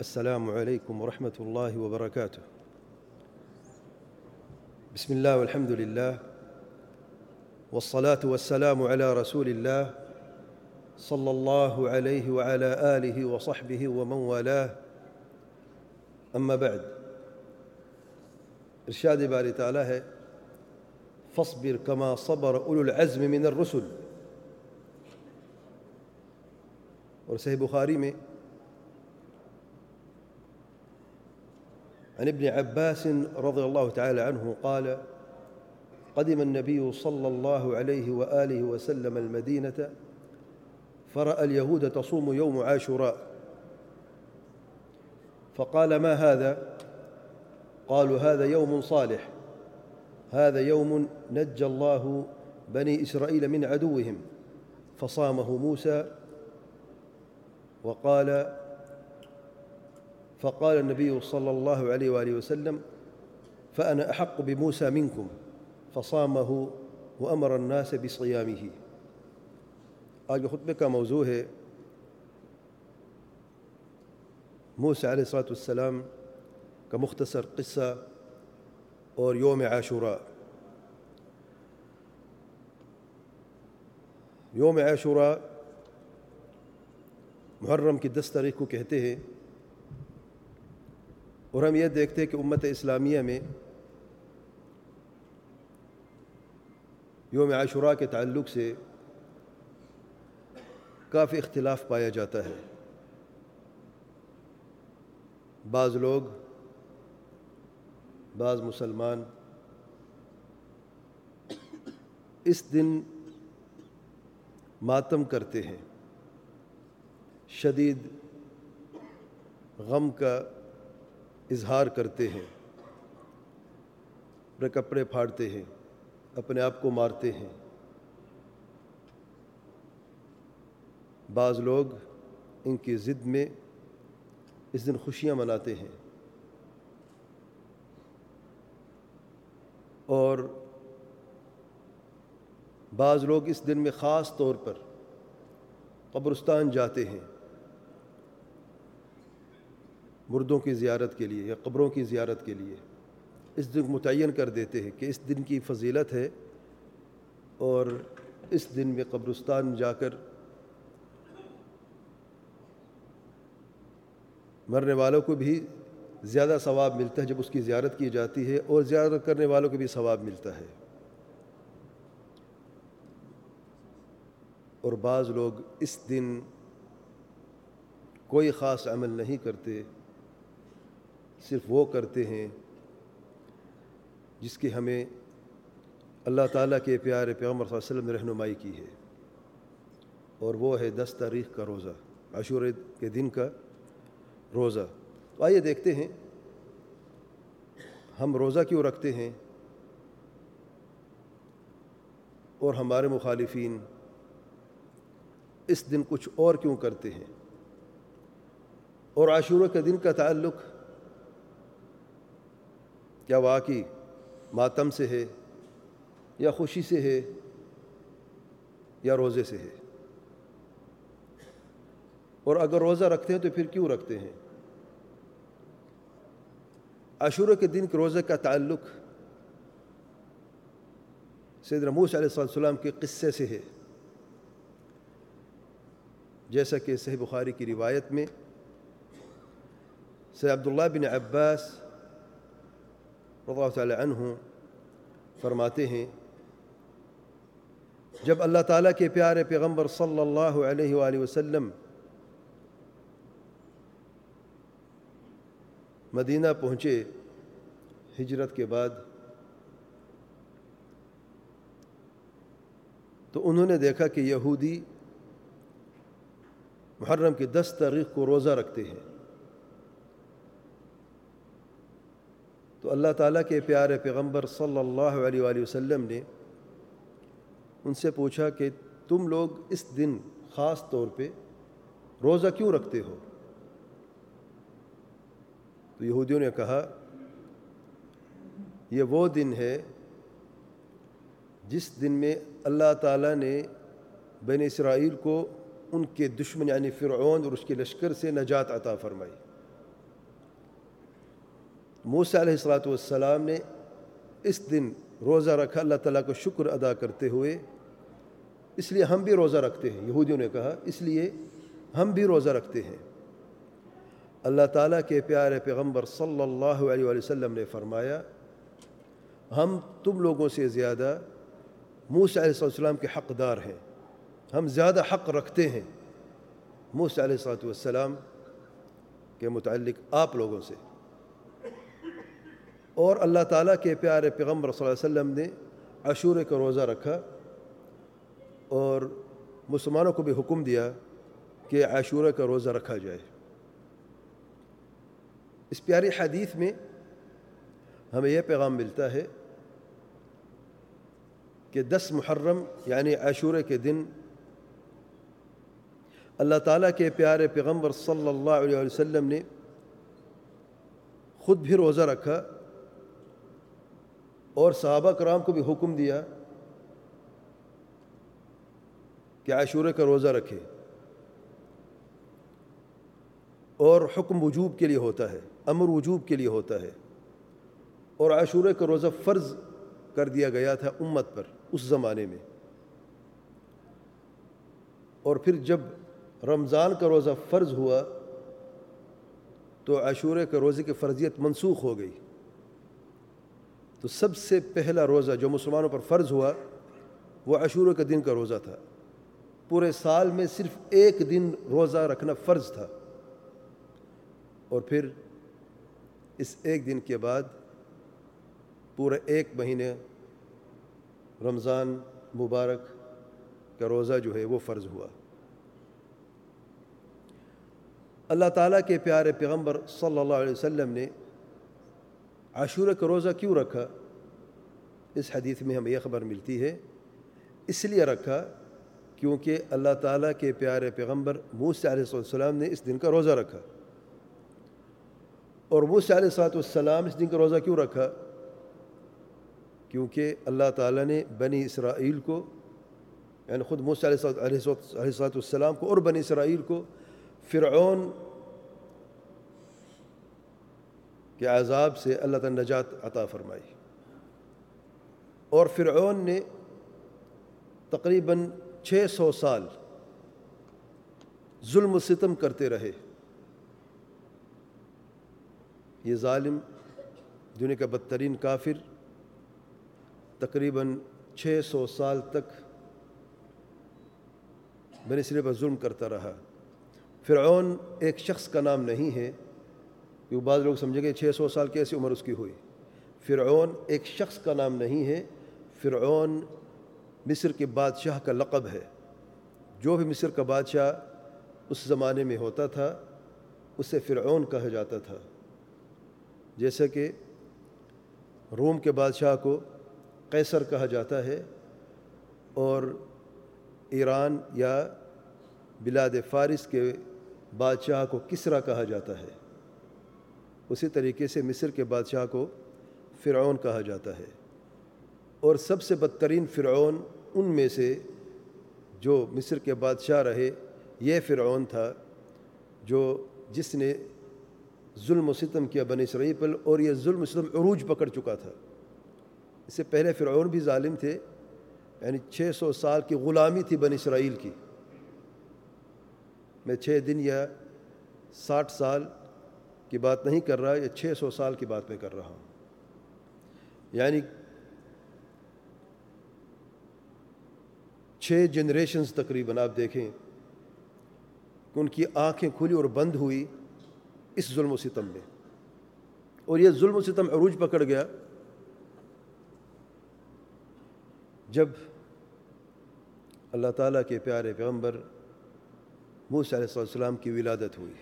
السلام عليكم ورحمة الله وبركاته. بسم الله والحمد لله والصلاة والسلام على رسول الله صلى الله عليه وعلى آله وصحبه ومن والاه. أما بعد ارشاد باری تعالیٰ ہے فصبر كما صبر اولو العزم من الرسل. اور صحیح بخاری میں عن ابن عباس رضي الله تعالى عنه قال قدم النبي صلى الله عليه وآله وسلم المدينة، فرأى اليهود تصوم يوم عاشوراء. فقال ما هذا؟ قالوا هذا يوم صالح، هذا يوم نجى الله بني إسرائيل من عدوهم. فصامه موسى وقال فقال النبي صلى الله عليه وآله وسلم، فأنا أحق بموسى منكم. فصامه وأمر الناس بصيامه. آج کے خطبے کا موضوع ہے موسیٰ علیہ الصلاۃ والسلام کا مختصر قصہ اور یوم عاشورہ یوم عاشورہ محرم کی دس تاریخ کو کہتے ہیں۔ اور ہم یہ دیکھتے ہیں کہ امت اسلامیہ میں یوم عاشورہ کے تعلق سے کافی اختلاف پایا جاتا ہے۔ بعض لوگ، بعض مسلمان اس دن ماتم کرتے ہیں۔ شدید غم کا اظہار کرتے ہیں، اپنے کپڑے پھاڑتے ہیں، اپنے آپ کو مارتے ہیں۔ بعض لوگ ان کی ضد میں اس دن خوشیاں مناتے ہیں۔ اور بعض لوگ اس دن میں خاص طور پر قبرستان جاتے ہیں۔ مردوں کی زیارت کے لیے یا قبروں کی زیارت کے لیے اس دن متعین کر دیتے ہیں کہ اس دن کی فضیلت ہے اور اس دن میں قبرستان جا کر مرنے والوں کو بھی زیادہ ثواب ملتا ہے جب اس کی زیارت کی جاتی ہے اور زیارت کرنے والوں کو بھی ثواب ملتا ہے۔ اور بعض لوگ اس دن کوئی خاص عمل نہیں کرتے صرف وہ کرتے ہیں جس کی ہمیں اللہ تعالیٰ کے پیارے پیغمبر صلی اللہ علیہ وسلم نے رہنمائی کی ہے۔ اور وہ ہے دس تاریخ کا روزہ، عاشور کے دن کا روزہ۔ تو آئیے دیکھتے ہیں، ہم روزہ کیوں رکھتے ہیں؟ اور ہمارے مخالفین اس دن کچھ اور کیوں کرتے ہیں؟ اور عاشورہ کے دن کا تعلق کیا واقعی ماتم سے ہے، یا خوشی سے ہے، یا روزے سے ہے۔ اور اگر روزہ رکھتے ہیں تو پھر کیوں رکھتے ہیں؟ عاشورہ کے دن کے روزے کا تعلق سید رموس علیہ السلام کے قصے سے ہے۔ جیسا کہ صحیح بخاری کی روایت میں، سید عبداللہ بن عباس رضی اللہ تعالی عنہ فرماتے ہیں، جب اللہ تعالیٰ کے پیارے پیغمبر صلی اللہ علیہ وآلہ وسلم مدینہ پہنچے ہجرت کے بعد، تو انہوں نے دیکھا کہ یہودی محرم کی دس تاریخ کو روزہ رکھتے ہیں۔ تو اللہ تعالیٰ کے پیارے پیغمبر صلی اللہ علیہ وآلہ وسلم نے ان سے پوچھا کہ تم لوگ اس دن خاص طور پہ روزہ کیوں رکھتے ہو؟ تو یہودیوں نے کہا، یہ وہ دن ہے جس دن میں اللہ تعالیٰ نے بین اسرائیل کو ان کے دشمن یعنی فرعون اور اس کے لشکر سے نجات عطا فرمائی۔ موسیٰ علیہ السلاۃ والسلام نے اس دن روزہ رکھا، اللہ تعالیٰ کو شکر ادا کرتے ہوئے۔ اس لیے ہم بھی روزہ رکھتے ہیں، یہودیوں نے کہا۔ اس لیے ہم بھی روزہ رکھتے ہیں۔ اللہ تعالیٰ کے پیارے پیغمبر صلی اللہ علیہ وسلم نے فرمایا، ہم تم لوگوں سے زیادہ موسیٰ علیہ السلام کے حقدار ہیں۔ ہم زیادہ حق رکھتے ہیں موسیٰ علیہ السلام کے متعلق آپ لوگوں سے۔ اور اللہ تعالیٰ کے پیارے پیغمبر صلی اللہ علیہ وسلم نے عشورے کا روزہ رکھا اور مسلمانوں کو بھی حکم دیا کہ عاشورہ کا روزہ رکھا جائے۔ اس پیاری حدیث میں ہمیں یہ پیغام ملتا ہے کہ دس محرم یعنی عاشورہ کے دن اللہ تعالیٰ کے پیارے پیغمبر صلی اللہ علیہ وسلم نے خود بھی روزہ رکھا اور صحابہ کرام کو بھی حکم دیا کہ عاشورے کا روزہ رکھے اور حکم وجوب کے لیے ہوتا ہے، امر وجوب کے لیے ہوتا ہے۔ اور عاشورے کا روزہ فرض کر دیا گیا تھا امت پر اس زمانے میں۔ اور پھر جب رمضان کا روزہ فرض ہوا تو عاشورے کے روزے کی فرضیت منسوخ ہو گئی۔ تو سب سے پہلا روزہ جو مسلمانوں پر فرض ہوا، وہ عاشورے کے دن کا روزہ تھا۔ پورے سال میں صرف ایک دن روزہ رکھنا فرض تھا۔ اور پھر اس ایک دن کے بعد پورے ایک مہینے رمضان مبارک کا روزہ جو ہے وہ فرض ہوا۔ اللہ تعالیٰ کے پیارے پیغمبر صلی اللہ علیہ وسلم نے عاشورہ کا روزہ کیوں رکھا؟ اس حدیث میں ہمیں یہ خبر ملتی ہے، اس لیے رکھا کیونکہ اللہ تعالیٰ کے پیارے پیغمبر موسیٰ علیہ السلام نے اس دن کا روزہ رکھا۔ اور موسیٰ علیہ السلام اس دن کا روزہ کیوں رکھا؟ کیونکہ اللہ تعالیٰ نے بنی اسرائیل کو یعنی خود موسیٰ علیہ السلام کو اور بنی اسرائیل کو فرعون کے عذاب سے اللہ تعالیٰ نجات عطا فرمائی۔ اور فرعون نے تقریباً چھ سو سال ظلم و ستم کرتے رہے۔ یہ ظالم دنیا کا بدترین کافر تقریباً چھ سو سال تک بنی سرے پر ظلم کرتا رہا۔ فرعون ایک شخص کا نام نہیں ہے کہ بعض لوگ سمجھیں گے چھ سو سال کیسی عمر اس کی ہوئی۔ فرعون ایک شخص کا نام نہیں ہے، فرعون مصر کے بادشاہ کا لقب ہے۔ جو بھی مصر کا بادشاہ اس زمانے میں ہوتا تھا، اسے فرعون کہا جاتا تھا۔ جیسا کہ روم کے بادشاہ کو قیصر کہا جاتا ہے اور ایران یا بلاد فارس کے بادشاہ کو کسرا کہا جاتا ہے۔ اسی طریقے سے مصر کے بادشاہ کو فرعون کہا جاتا ہے۔ اور سب سے بدترین فرعون ان میں سے جو مصر کے بادشاہ رہے، یہ فرعون تھا جو جس نے ظلم و ستم کیا بنی اسرائیل پر اور یہ ظلم و ستم عروج پکڑ چکا تھا۔ اس سے پہلے فرعون بھی ظالم تھے یعنی چھ سو سال کی غلامی تھی بنی اسرائیل کی۔ میں چھ دن یا ساٹھ سال کی بات نہیں کر رہا یا چھ سو سال کی بات میں کر رہا ہوں۔ یعنی چھ جنریشنز تقریباً آپ دیکھیں کہ ان کی آنکھیں کھلی اور بند ہوئی اس ظلم و ستم میں۔ اور یہ ظلم و ستم عروج پکڑ گیا۔ جب اللہ تعالیٰ کے پیارے پیغمبر موسیٰ علیہ السلام کی ولادت ہوئی۔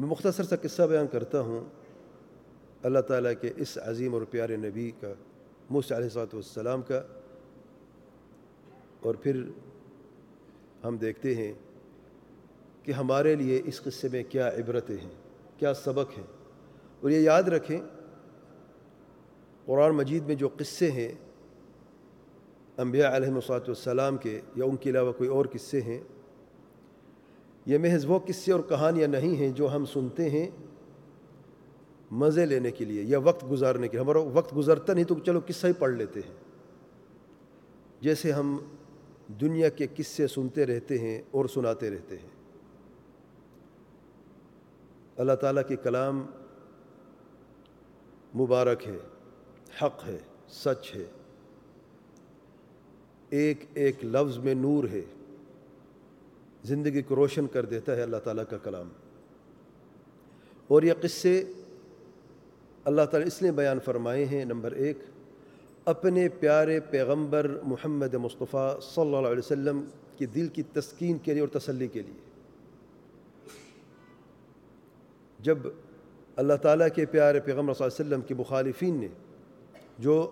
میں مختصر سا قصہ بیان کرتا ہوں۔ اللہ تعالیٰ کے اس عظیم اور پیارے نبی کا، موسیٰ علیہ والسلام کا۔ اور پھر ہم دیکھتے ہیں کہ ہمارے لیے اس قصے میں کیا عبرتیں ہیں، کیا سبق ہیں۔ اور یہ یاد رکھیں، قرآن مجید میں جو قصے ہیں، انبیاء علیہ الصلاۃ والسلام کے یا ان کے علاوہ کوئی اور قصے ہیں یہ محض وہ قصے اور کہانیاں نہیں ہیں جو ہم سنتے ہیں مزے لینے کے لیے یا وقت گزارنے کے لیے۔ ہمارا وقت گزرتا نہیں تو چلو قصہ ہی پڑھ لیتے ہیں۔ جیسے ہم دنیا کے قصے سنتے رہتے ہیں اور سناتے رہتے ہیں۔ اللہ تعالیٰ کے کلام مبارک ہے، حق ہے، سچ ہے۔ ایک ایک لفظ میں نور ہے۔ زندگی کو روشن کر دیتا ہے اللہ تعالیٰ کا کلام۔ اور یہ قصے اللہ تعالیٰ اس لیے بیان فرمائے ہیں، نمبر ایک، اپنے پیارے پیغمبر محمد مصطفیٰ صلی اللہ علیہ وسلم کی دل کی تسکین کے لیے اور تسلی کے لیے۔ جب اللہ تعالیٰ کے پیارے پیغمبر صلی اللہ علیہ وسلم کی مخالفین نے، جو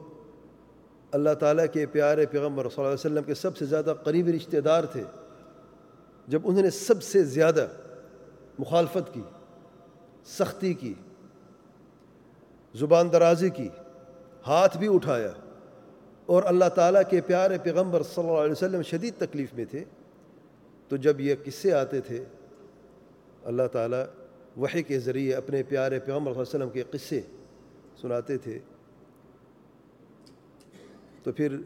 اللہ تعالیٰ کے پیارے پیغمبر صلی اللہ علیہ وسلم کے سب سے زیادہ قریبی رشتہ دار تھے جب انہوں نے سب سے زیادہ مخالفت کی، سختی کی، زبان درازی کی، ہاتھ بھی اٹھایا اور اللہ تعالیٰ کے پیارے پیغمبر صلی اللہ علیہ وسلم شدید تکلیف میں تھے، تو جب یہ قصے آتے تھے، اللہ تعالیٰ وحی کے ذریعے اپنے پیارے پیغمبر صلی اللہ علیہ وسلم کے قصے سناتے تھے، تو پھر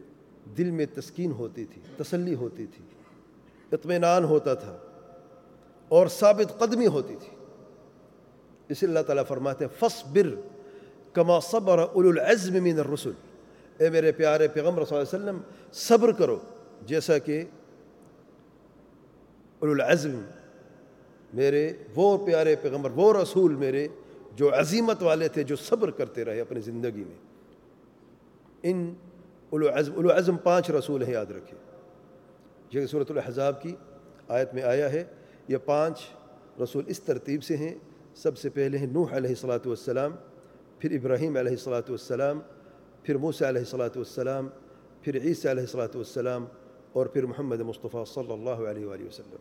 دل میں تسکین ہوتی تھی، تسلی ہوتی تھی۔ اطمینان ہوتا تھا اور ثابت قدمی ہوتی تھی۔ اسی اللہ تعالیٰ فرماتے ہیں فصبر کما صبر اولو العزم من الرسل. اے میرے پیارے پیغمبر صلی اللہ علیہ وسلم، صبر کرو، جیسا کہ اولو العزم میرے وہ پیارے پیغمبر، وہ رسول میرے جو عظیمت والے تھے، جو صبر کرتے رہے اپنی زندگی میں۔ ان اولو عزم اولو عزم پانچ رسول ہیں، یاد رکھے جیسے صورت الحضاب کی آیت میں آیا ہے، یہ پانچ رسول اس ترتیب سے ہیں۔ سب سے پہلے ہیں نوح علیہ الصلاۃ والسلام، پھر ابراہیم علیہ الصلاۃ والسلام، پھر موسیٰ علیہ الصلاۃ والسلام، پھر عیسیٰ علیہ الصلاۃ والسلام اور پھر محمد مصطفیٰ صلی اللہ علیہ وآلہ وسلم۔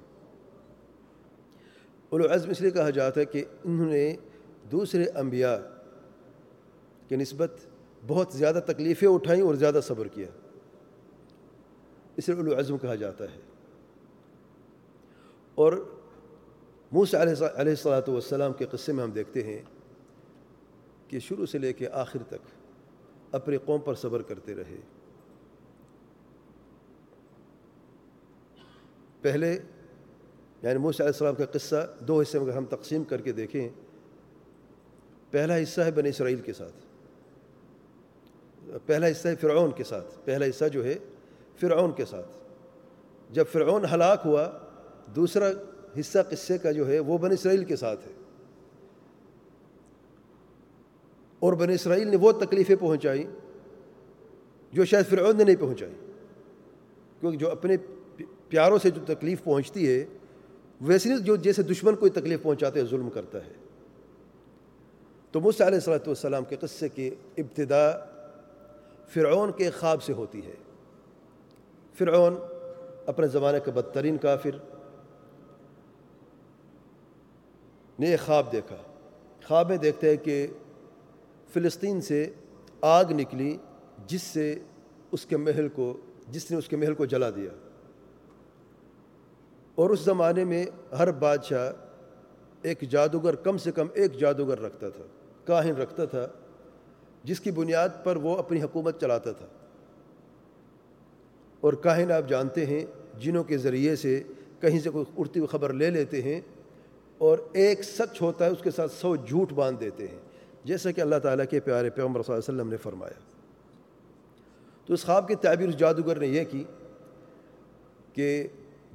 العزم اس لیے کہا جاتا ہے کہ انہوں نے دوسرے انبیاء کی نسبت بہت زیادہ تکلیفیں اٹھائیں اور زیادہ صبر کیا۔ اسے العزم کہا جاتا ہے۔ اور موسیٰ علیہ الصلاۃ والسلام کے قصے میں ہم دیکھتے ہیں کہ شروع سے لے کے آخر تک اپنے قوم پر صبر کرتے رہے۔ پہلے یعنی موسیٰ علیہ السلام کا قصہ دو حصے میں اگر ہم تقسیم کر کے دیکھیں، پہلا حصہ ہے بنی اسرائیل کے ساتھ۔ پہلا حصہ ہے فرعون کے ساتھ۔ پہلا حصہ جو ہے فرعون کے ساتھ۔ جب فرعون ہلاک ہوا، دوسرا حصہ قصے کا جو ہے، وہ بن اسرائیل کے ساتھ ہے۔ اور بن اسرائیل نے وہ تکلیفیں پہنچائی جو شاید فرعون نے نہیں پہنچائی۔ کیونکہ جو اپنے پیاروں سے جو تکلیف پہنچتی ہے ویسے نہیں جو جیسے دشمن کوئی تکلیف پہنچاتے ہیں ظلم کرتا ہے۔ تو موسیٰ علیہ السلۃ والسلام کے قصے کی ابتدا فرعون کے خواب سے ہوتی ہے۔ فرعون اپنے زمانے کا بدترین کافر، نے ایک خواب دیکھا۔ خواب میں دیکھتے ہیں کہ فلسطین سے آگ نکلی، جس سے اس کے محل کو، جس نے اس کے محل کو جلا دیا۔ اور اس زمانے میں ہر بادشاہ ایک جادوگر، کم سے کم ایک جادوگر رکھتا تھا، کاہن رکھتا تھا، جس کی بنیاد پر وہ اپنی حکومت چلاتا تھا۔ اور کاہن آپ جانتے ہیں جنوں کے ذریعے سے کہیں سے کوئی اڑتی ہوئی خبر لے لیتے ہیں اور ایک سچ ہوتا ہے، اس کے ساتھ سو جھوٹ باندھ دیتے ہیں۔ جیسا کہ اللہ تعالیٰ کے پیارے پیغمبر صلی اللہ علیہ وسلم نے فرمایا۔ تو اس خواب کی تعبیر اس جادوگر نے یہ کی کہ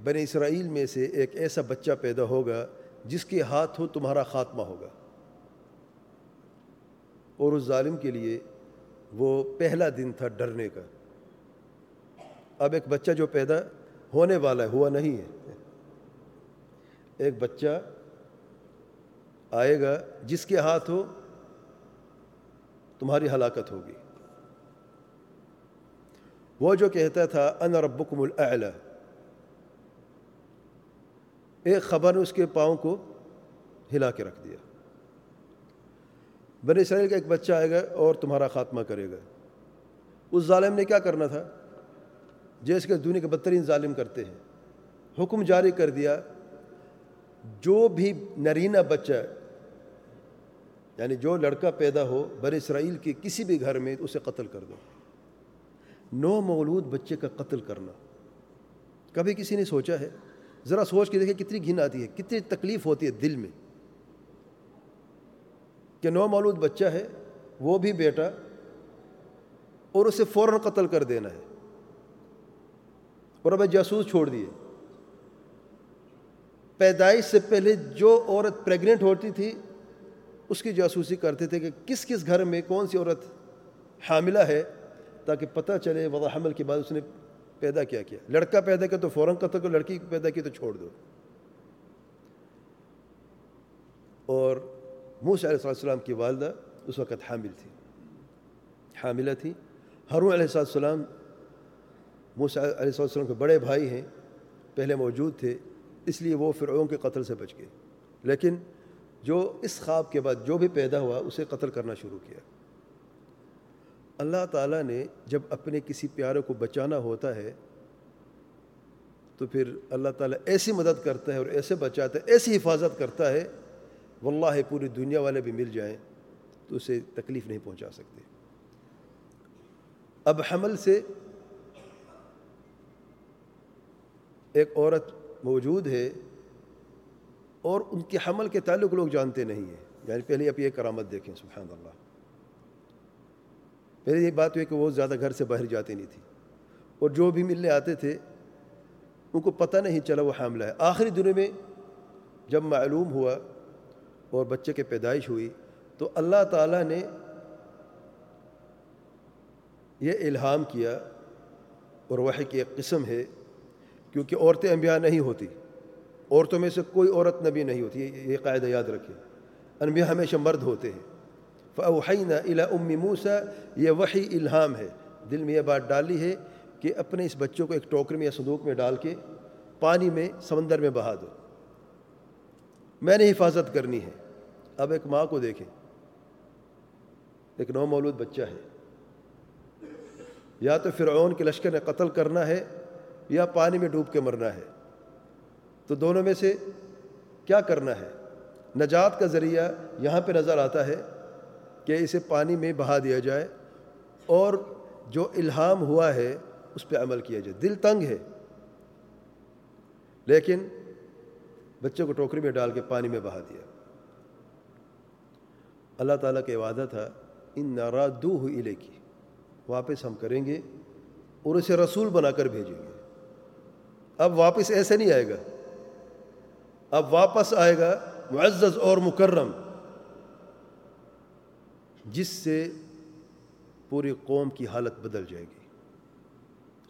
بنی اسرائیل میں سے ایک ایسا بچہ پیدا ہوگا جس کے ہاتھ ہو تمہارا خاتمہ ہوگا۔ اور اس ظالم کے لیے وہ پہلا دن تھا ڈرنے کا۔ اب ایک بچہ جو پیدا ہونے والا ہے، ہوا نہیں ہے۔ ایک بچہ آئے گا، جس کے ہاتھ ہو، تمہاری ہلاکت ہوگی۔ وہ جو کہتا تھا ان ربکم الاعلی ایک خبر نے اس کے پاؤں کو ہلا کے رکھ دیا۔ بنی اسرائیل کا ایک بچہ آئے گا اور تمہارا خاتمہ کرے گا۔ اس ظالم نے کیا کرنا تھا؟ جیسے کہ دنیا کے بدترین ظالم کرتے ہیں۔ حکم جاری کر دیا۔ جو بھی نرینہ بچہ یعنی جو لڑکا پیدا ہو بر اسرائیل کے کسی بھی گھر میں، اسے قتل کر دو۔ نو مولود بچے کا قتل کرنا۔ کبھی کسی نے سوچا ہے؟ ذرا سوچ کے دیکھیں کتنی گھن آتی ہے، کتنی تکلیف ہوتی ہے دل میں۔ کہ نو مولود بچہ ہے، وہ بھی بیٹا اور اسے فوراً قتل کر دینا ہے۔ اور اب جاسوس چھوڑ دیے۔ پیدائش سے پہلے جو عورت پریگننٹ ہوتی تھی، اس کی جاسوسی کرتے تھے کہ کس کس گھر میں کون سی عورت حاملہ ہے تاکہ پتہ چلے وضع حمل کے بعد اس نے پیدا کیا کیا۔ لڑکا پیدا کیا تو فوراً قتل کو لڑکی پیدا کی تو چھوڑ دو۔ اور موس علیہ السلام کی والدہ اس وقت حامل تھی۔ حاملہ تھی۔ ہرون علیہ السلام موسیٰ علیہ السلام کے بڑے بھائی ہیں، پہلے موجود تھے، اس لیے وہ فرعون کے قتل سے بچ گئے۔ لیکن جو اس خواب کے بعد جو بھی پیدا ہوا، اسے قتل کرنا شروع کیا۔ اللہ تعالیٰ نے جب اپنے کسی پیارے کو بچانا ہوتا ہے، تو پھر اللہ تعالیٰ ایسی مدد کرتا ہے اور ایسے بچاتا ہے، ایسی حفاظت کرتا ہے، واللہ پوری دنیا والے بھی مل جائیں، تو اسے تکلیف نہیں پہنچا سکتے۔ اب حمل سے ایک عورت موجود ہے اور ان کے حمل کے تعلق لوگ جانتے نہیں ہیں۔ یعنی پہلے آپ یہ کرامت دیکھیں، سبحان اللہ۔ پہلے یہ بات ہوئی کہ وہ زیادہ گھر سے باہر جاتے نہیں تھی۔ اور جو بھی ملنے آتے تھے، ان کو پتہ نہیں چلا وہ حاملہ ہے۔ آخری دنوں میں جب معلوم ہوا اور بچے کے پیدائش ہوئی، تو اللہ تعالیٰ نے یہ الہام کیا اور وحی کی ایک قسم ہے کیونکہ عورتیں انبیاء نہیں ہوتی۔ عورتوں میں سے کوئی عورت نبی نہیں ہوتی، یہ قاعدہ یاد رکھیں انبیاء ہمیشہ مرد ہوتے ہیں۔ فَأَوْحَيْنَا إِلَىٰ أُمِّ مُوسَى، یہ وحی الہام ہے۔ دل میں یہ بات ڈالی ہے کہ اپنے اس بچوں کو ایک ٹوکر میں یا صندوق میں ڈال کے پانی میں، سمندر میں بہا دو۔ میں نے حفاظت کرنی ہے۔ اب ایک ماں کو دیکھیں۔ ایک نو مولود بچہ ہے۔ یا تو فرعون کے لشکر نے قتل کرنا ہے یا پانی میں ڈوب کے مرنا ہے۔ تو دونوں میں سے کیا کرنا ہے؟ نجات کا ذریعہ یہاں پہ نظر آتا ہے کہ اسے پانی میں بہا دیا جائے اور جو الہام ہوا ہے اس پہ عمل کیا جائے۔ دل تنگ ہے۔ لیکن بچے کو ٹوکری میں ڈال کے پانی میں بہا دیا۔ اللہ تعالیٰ کا وعدہ تھا، ان نارا دو ہوئی کی واپس ہم کریں گے اور اسے رسول بنا کر بھیجیں گے۔ اب واپس ایسے نہیں آئے گا۔ اب واپس آئے گا معزز اور مکرم، جس سے پوری قوم کی حالت بدل جائے گی۔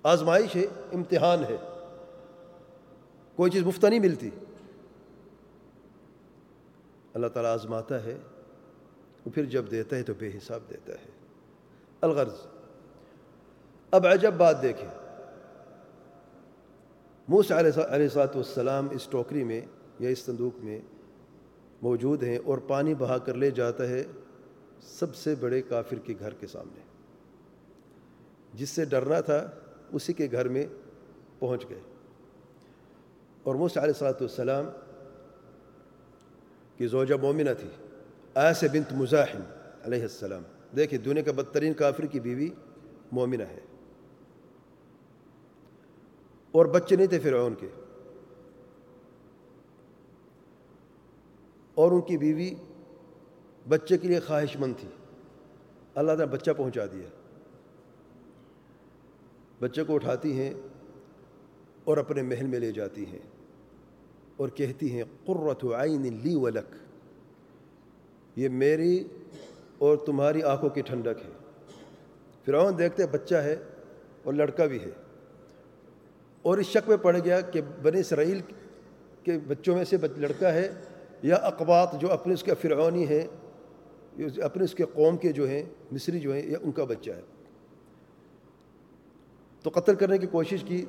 آزمائش ہے، امتحان ہے۔ کوئی چیز مفت نہیں ملتی۔ اللہ تعالیٰ آزماتا ہے پھر جب دیتا ہے تو بے حساب دیتا ہے۔ الغرض، اب عجب بات دیکھیں۔ موس علیہ علیہ والسلام اس ٹوکری میں یا اس صندوق میں موجود ہیں اور پانی بہا کر لے جاتا ہے سب سے بڑے کافر کے گھر کے سامنے۔ جس سے ڈرنا تھا اسی کے گھر میں پہنچ گئے۔ اور موس علیہ صلاۃ والسلام کی زوجہ مومنہ تھی آس بنت مزاحم علیہ السلام۔ دیکھیں دنیا کا بدترین کافر کی بیوی مومنہ ہے۔ اور بچے نہیں تھے فرعون کے۔ اور ان کی بیوی بچے کے لیے خواہش مند تھی۔ اللہ تعالیٰ بچہ پہنچا دیا۔ بچے کو اٹھاتی ہیں اور اپنے محل میں لے جاتی ہیں اور کہتی ہیں، قرۃ عین لی ولک یہ میری اور تمہاری آنکھوں کی ٹھنڈک ہے۔ فرعون دیکھتے بچہ ہے اور لڑکا بھی ہے۔ اور اس شک میں پڑ گیا کہ بنی اسرائیل کے بچوں میں سے لڑکا ہے یا اقبات جو اپنے اس کے فرعونی ہیں، اپنے اس کے قوم کے جو ہیں، مصری جو ہیں، یا ان کا بچہ ہے۔ تو قتل کرنے کی کوشش کی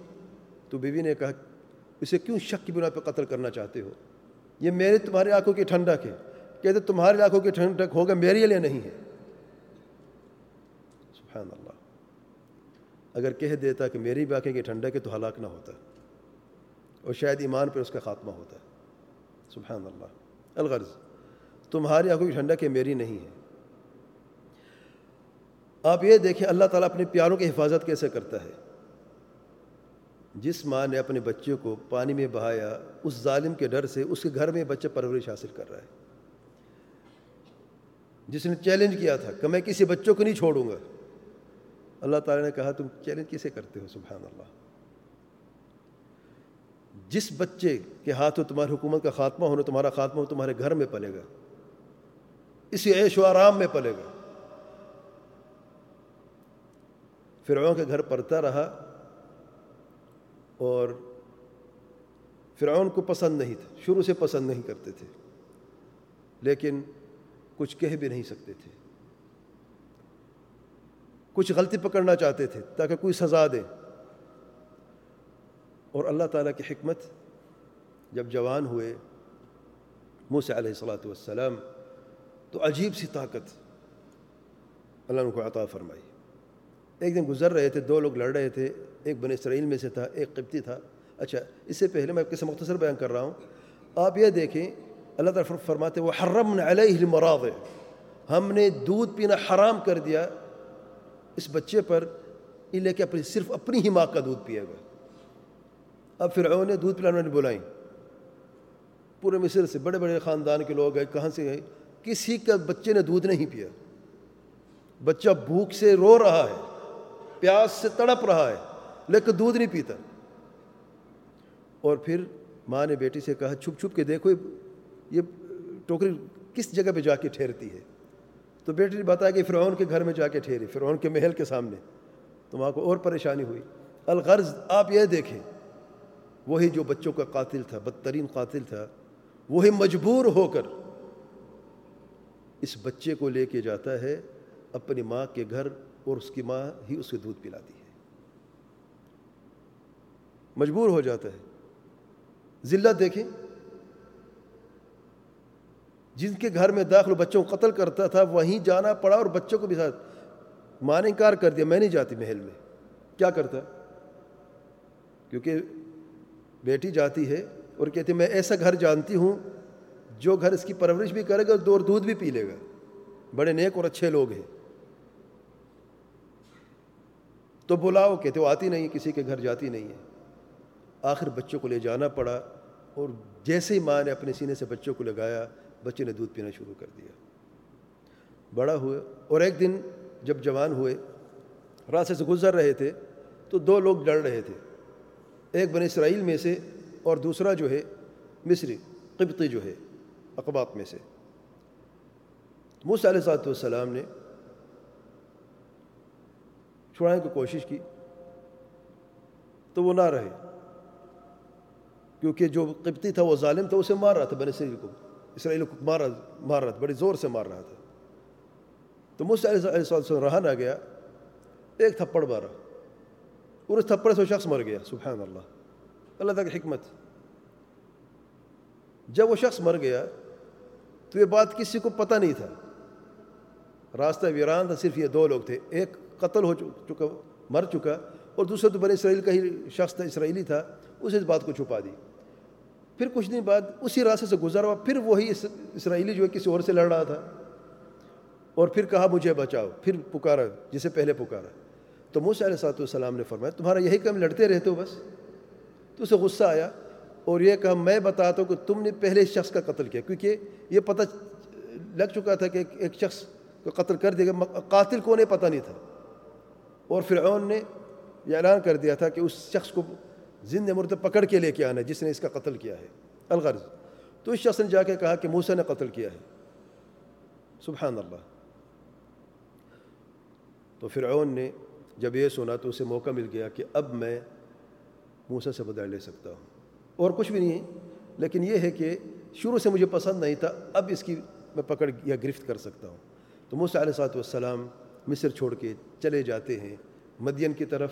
تو بیوی نے کہا، اسے کیوں شک کی بنا پہ قتل کرنا چاہتے ہو؟ یہ میرے تمہارے آنکھوں کی ٹھنڈک ہے۔ کہتے تمہارے آنکھوں کی ٹھنڈک ہوگا، میرے لیے نہیں ہے۔ سبحان اللہ۔ اگر کہہ دیتا کہ میری باقی کی ٹھنڈک ہے تو ہلاک نہ ہوتا اور شاید ایمان پہ اس کا خاتمہ ہوتا ہے۔ سبحان اللہ۔ الغرض، تمہاری آنکھوں کی ٹھنڈک ہے میری نہیں ہے۔ آپ یہ دیکھیں اللہ تعالیٰ اپنے پیاروں کی حفاظت کیسے کرتا ہے۔ جس ماں نے اپنے بچے کو پانی میں بہایا، اس ظالم کے ڈر سے اس کے گھر میں بچہ پرورش حاصل کر رہا ہے۔ جس نے چیلنج کیا تھا، کہ میں کسی بچوں کو نہیں چھوڑوں گا۔ اللہ تعالیٰ نے کہا تم چیلنج کیسے کرتے ہو؟ سبحان اللہ۔ جس بچے کے ہاتھوں تمہاری حکومت کا خاتمہ ہونا، تمہارا خاتمہ ہو تمہارے گھر میں پلے گا، اسی عیش و آرام میں پلے گا۔ فرعون کے گھر پڑتا رہا اور فرعون کو پسند نہیں تھا، شروع سے پسند نہیں کرتے تھے، لیکن کچھ کہہ بھی نہیں سکتے تھے۔ کچھ غلطی پکڑنا چاہتے تھے تاکہ کوئی سزا دے۔ اور اللہ تعالیٰ کی حکمت جب جوان ہوئے، موسیٰ علیہ السلاۃ والسلام، تو عجیب سی طاقت اللہ نے کو عطا فرمائی۔ ایک دن گزر رہے تھے، دو لوگ لڑ رہے تھے۔ ایک بن اسرائیل میں سے تھا، ایک قبطی تھا۔ اچھا اس سے پہلے میں کسی مختصر بیان کر رہا ہوں۔ آپ یہ دیکھیں، اللہ تعالیٰ فرماتے وہ حرم علیہ المراض ہم نے دودھ پینا حرام کر دیا اس بچے پر یہ لے کے اپنی صرف اپنی ہی ماں کا دودھ پیے گا اب فرعون نے دودھ پلانے نے بلائیں پورے مصر سے بڑے بڑے خاندان کے لوگ گئے کہاں سے گئے کسی کا بچے نے دودھ نہیں پیا۔ بچہ بھوک سے رو رہا ہے، پیاس سے تڑپ رہا ہے، لیکن دودھ نہیں پیتا۔ اور پھر ماں نے بیٹی سے کہا، چھپ چھپ کے دیکھو، یہ ٹوکری کس جگہ پہ جا کے ٹھہرتی ہے؟ تو بیٹی نے بتایا کہ فرعون کے گھر میں جا کے ٹھہری فرعون کے محل کے سامنے۔ تو وہاں کو اور پریشانی ہوئی۔ الغرض آپ یہ دیکھیں، وہی جو بچوں کا قاتل تھا، بدترین قاتل تھا، وہی مجبور ہو کر اس بچے کو لے کے جاتا ہے، اپنی ماں کے گھر اور اس کی ماں ہی اس کے دودھ پلاتی ہے۔ مجبور ہو جاتا ہے۔ ذلت دیکھیں۔ جن کے گھر میں داخل بچوں کو قتل کرتا تھا، وہیں جانا پڑا اور بچوں کو بھی ساتھ ماں نے انکار کر دیا۔ میں نہیں جاتی محل میں۔ کیا کرتا؟ کیونکہ بیٹی جاتی ہے اور کہتی میں ایسا گھر جانتی ہوں جو گھر اس کی پرورش بھی کرے گا اور دودھ بھی پی لے گا۔ بڑے نیک اور اچھے لوگ ہیں۔ تو بلاؤ، کہتے، وہ آتی نہیں، کسی کے گھر جاتی نہیں ہے۔ آخر بچوں کو لے جانا پڑا اور جیسے ہی ماں نے اپنے سینے سے بچوں کو لگایا بچے نے دودھ پینا شروع کر دیا۔ بڑا ہوئے اور ایک دن جب جوان ہوئے، راستے سے گزر رہے تھے تو دو لوگ ڈر رہے تھے۔ ایک بن اسرائیل میں سے اور دوسرا جو ہے مصری، قبطی جو ہے اقباق میں سے۔ موسیٰ علیہ صاحب والسلام نے چھڑانے کی کوشش کی تو وہ نہ رہے، کیونکہ جو قبطی تھا وہ ظالم تھا، اسے مار رہا تھا بن اسرائیل کو۔ اسرائیل کو مار مار رہا تھا بڑی زور سے مار رہا تھا۔ تو مجھ سے علیہ وسلم رہا نہ گیا، ایک تھپڑ مارا۔ اور اس تھپڑ سے وہ شخص مر گیا، سبحان اللہ۔ اللہ تعالیٰ کی حکمت۔ جب وہ شخص مر گیا، تو یہ بات کسی کو پتہ نہیں تھا۔ راستہ ویران تھا، صرف یہ دو لوگ تھے۔ ایک قتل ہو چکا مر چکا، اور دوسرا تو بنی اسرائیل کا ہی شخص تھا، اسرائیلی تھا، اس اس بات کو چھپا دی۔ پھر کچھ دن بعد اسی راستے سے گزرا ہوا، پھر وہی اسرائیلی جو ہے کسی اور سے لڑ رہا تھا۔ اور پھر کہا، مجھے بچاؤ۔ پھر پکارا، جسے پہلے پکارا۔ تو موسیٰ علیہ صاحب السلام نے فرمایا، تمہارا یہی کام، لڑتے رہتے ہو بس۔ تو اسے غصہ آیا اور یہ کہا، میں بتاتا ہوں کہ تم نے پہلے اس شخص کا قتل کیا۔ کیونکہ یہ پتہ لگ چکا تھا کہ ایک شخص کو قتل کر دیا گیا قاتل کو نہیں پتہ نہیں تھا۔ اور فرعون نے یہ اعلان کر دیا تھا کہ اس شخص کو زندہ مرد پکڑ کے لے کے آنا ہے، جس نے اس کا قتل کیا ہے، الغرض۔ تو اس شخص نے جا کے کہا کہ موسیٰ نے قتل کیا ہے۔ سبحان اللہ۔ تو فرعون نے جب یہ سنا تو اسے موقع مل گیا کہ اب میں موسیٰ سے بدل لے سکتا ہوں۔ اور کچھ بھی نہیں لیکن یہ ہے کہ شروع سے مجھے پسند نہیں تھا، اب اس کی میں پکڑ یا گرفت کر سکتا ہوں۔ تو موسیٰ علیہ صاحب والسلام مصر چھوڑ کے چلے جاتے ہیں، مدین کی طرف۔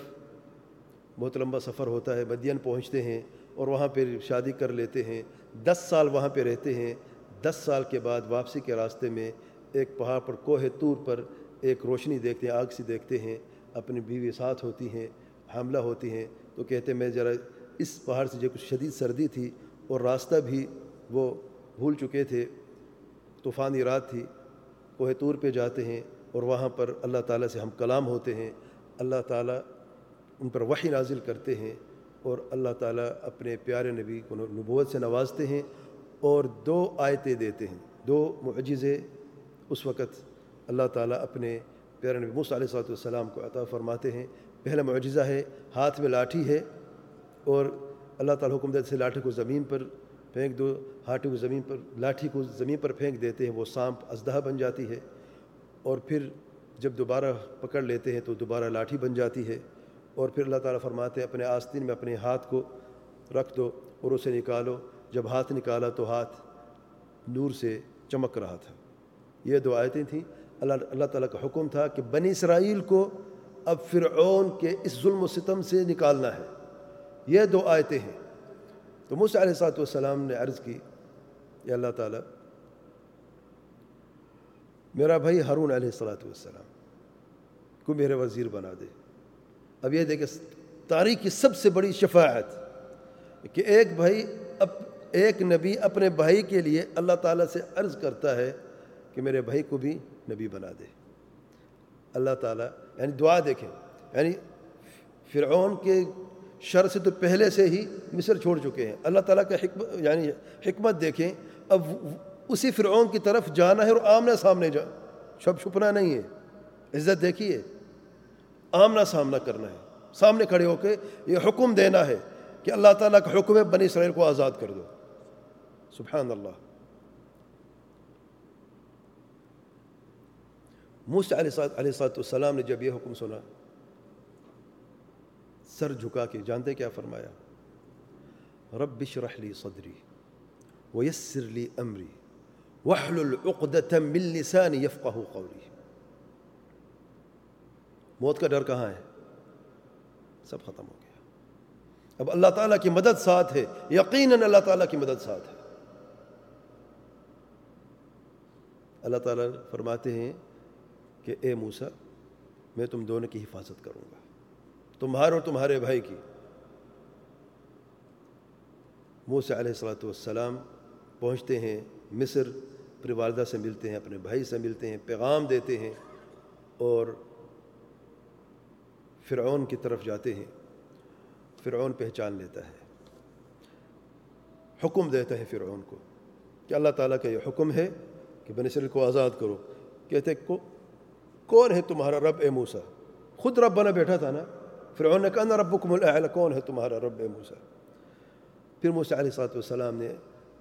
بہت لمبا سفر ہوتا ہے، مدین پہنچتے ہیں اور وہاں پہ شادی کر لیتے ہیں۔ دس سال وہاں پہ رہتے ہیں۔ دس سال کے بعد واپسی کے راستے میں ایک پہاڑ پر، کوہ طور پر ایک روشنی دیکھتے ہیں، آگ سے دیکھتے ہیں۔ اپنی بیوی ساتھ ہوتی ہیں، حاملہ ہوتی ہیں۔ تو کہتے ہیں، میں ذرا اس پہاڑ سے جو کچھ شدید سردی تھی اور راستہ بھی وہ بھول چکے تھے، طوفانی رات تھی، کوہ طور پہ جاتے ہیں اور وہاں پر اللہ تعالیٰ سے ہم کلام ہوتے ہیں۔ اللہ تعالیٰ ان پر وحی نازل کرتے ہیں اور اللہ تعالیٰ اپنے پیارے نبی کو نبوت سے نوازتے ہیں اور دو آیتیں دیتے ہیں، دو معجزے اس وقت اللہ تعالیٰ اپنے پیارے نبی موسیٰ علیہ صلاحۃ والسلام کو عطا فرماتے ہیں۔ پہلا معجزہ ہے، ہاتھ میں لاٹھی ہے اور اللہ تعالیٰ حکم دیتے سے لاٹھی کو زمین پر پھینک دو ہاٹھی کو زمین پر، لاٹھی کو زمین پر پھینک دیتے ہیں، وہ سانپ ازدہ بن جاتی ہے اور پھر جب دوبارہ پکڑ لیتے ہیں تو دوبارہ لاٹھی بن جاتی ہے۔ اور پھر اللہ تعالیٰ فرماتے ہیں، اپنے آستین میں اپنے ہاتھ کو رکھ دو اور اسے نکالو۔ جب ہاتھ نکالا تو ہاتھ نور سے چمک رہا تھا۔ یہ دو آیتیں تھیں۔ اللہ اللہ تعالیٰ کا حکم تھا کہ بنی اسرائیل کو اب فرعون کے اس ظلم و ستم سے نکالنا ہے۔ یہ دو آیتیں ہیں۔ تو موسیٰ علیہ صاحب والسلام نے عرض کی یا اللہ تعالیٰ، میرا بھائی ہارون علیہ السلاۃ والسلام، کو میرے وزیر بنا دے۔ اب یہ دیکھیں، تاریخ کی سب سے بڑی شفاعت کہ ایک بھائی اب ایک نبی اپنے بھائی کے لیے اللہ تعالیٰ سے عرض کرتا ہے کہ میرے بھائی کو بھی نبی بنا دے۔ اللہ تعالیٰ یعنی دعا دیکھیں یعنی فرعون کے شر سے تو پہلے سے ہی مصر چھوڑ چکے ہیں۔ اللہ تعالیٰ کا حکمت یعنی حکمت دیکھیں، اب اسی فرعون کی طرف جانا ہے اور آمنا سامنے جا چھپ چھپنا نہیں ہے۔ عزت دیکھیے۔ آمنا سامنا کرنا ہے۔ سامنے کھڑے ہو کے یہ حکم دینا ہے کہ اللہ تعالیٰ کا حکم ہے بنی اسرائیل کو آزاد کر دو۔ سبحان اللہ۔ موسیٰ علیہ علیہ السلام نے جب یہ حکم سنا، سر جھکا کے، جانتے کیا فرمایا؟ رب اشرح لی صدری ویسر لی امری وحلل عقدة من لسانی یفقہ قولی۔ موت کا ڈر کہاں ہے؟ سب ختم ہو گیا۔ اب اللہ تعالیٰ کی مدد ساتھ ہے، یقیناً اللہ تعالیٰ کی مدد ساتھ ہے۔ اللہ تعالیٰ فرماتے ہیں کہ اے موسیٰ، میں تم دونوں کی حفاظت کروں گا، تمہارے اور تمہارے بھائی کی۔ موسیٰ علیہ السلاۃ والسلام پہنچتے ہیں مصر اپنی والدہ سے ملتے ہیں، اپنے بھائی سے ملتے ہیں، پیغام دیتے ہیں اور فرعون کی طرف جاتے ہیں، فرعون پہچان لیتا ہے۔ حکم دیتا ہے فرعون کو کہ اللہ تعالیٰ کا یہ حکم ہے کہ بنسل کو آزاد کرو۔ کہتے کو کون ہے تمہارا رب اے موسا خود رب بنا بیٹھا تھا نا۔ فرعون نے کہا نا رب الاعلى کون ہے تمہارا رب اے موسا پھر موسیٰ علیہ صلاحت والسلام نے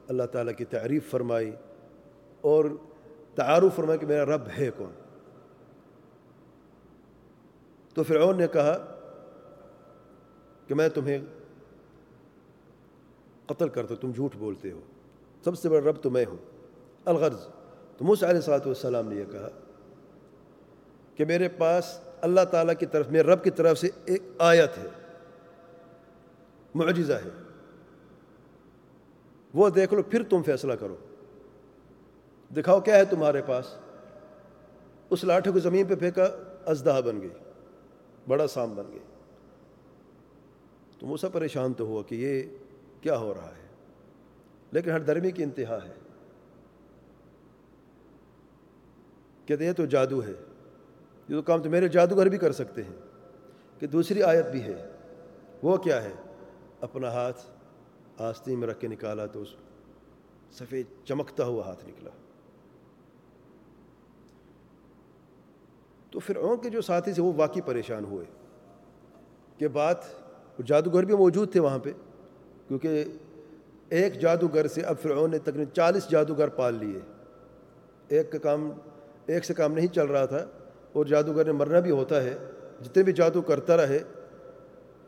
اللہ تعالیٰ کی تعریف فرمائی اور تعارف فرمائی کہ میرا رب ہے کون؟ تو فرعون نے کہا کہ میں تمہیں قتل کرتا تم جھوٹ بولتے ہو۔ سب سے بڑا رب تو میں ہوں۔ الغرض، تو موسیٰ علیہ صلاحت والسلام نے یہ کہا کہ میرے پاس اللہ تعالیٰ کی طرف، میرے رب کی طرف سے ایک آیت ہے، معجزہ ہے۔ وہ دیکھ لو، پھر تم فیصلہ کرو۔ دکھاؤ، کیا ہے تمہارے پاس؟ اس لاٹھے کو زمین پہ پھینکا، ازدہ بن گئی۔ بڑا سام بن گئی تو موسا پریشان تو ہوا کہ یہ کیا ہو رہا ہے؟ لیکن ہر درمی کی انتہا ہے۔ کہتے ہیں تو جادو ہے۔ یہ تو کام تو میرے جادوگر بھی کر سکتے ہیں۔ کہ دوسری آیت بھی ہے۔ وہ کیا ہے؟ اپنا ہاتھ آستی میں رکھ کے نکالا تو اس سفید چمکتا ہوا ہاتھ نکلا۔ تو فرعون کے جو ساتھی سے وہ واقعی پریشان ہوئے کہ بات جادوگر بھی موجود تھے وہاں پہ، کیونکہ ایک جادوگر سے اب فرعون نے تقریباً چالیس جادوگر پال لیے۔ ایک کا کام، ایک سے کام نہیں چل رہا تھا، اور جادوگر نے مرنا بھی ہوتا ہے، جتنے بھی جادو کرتا رہے،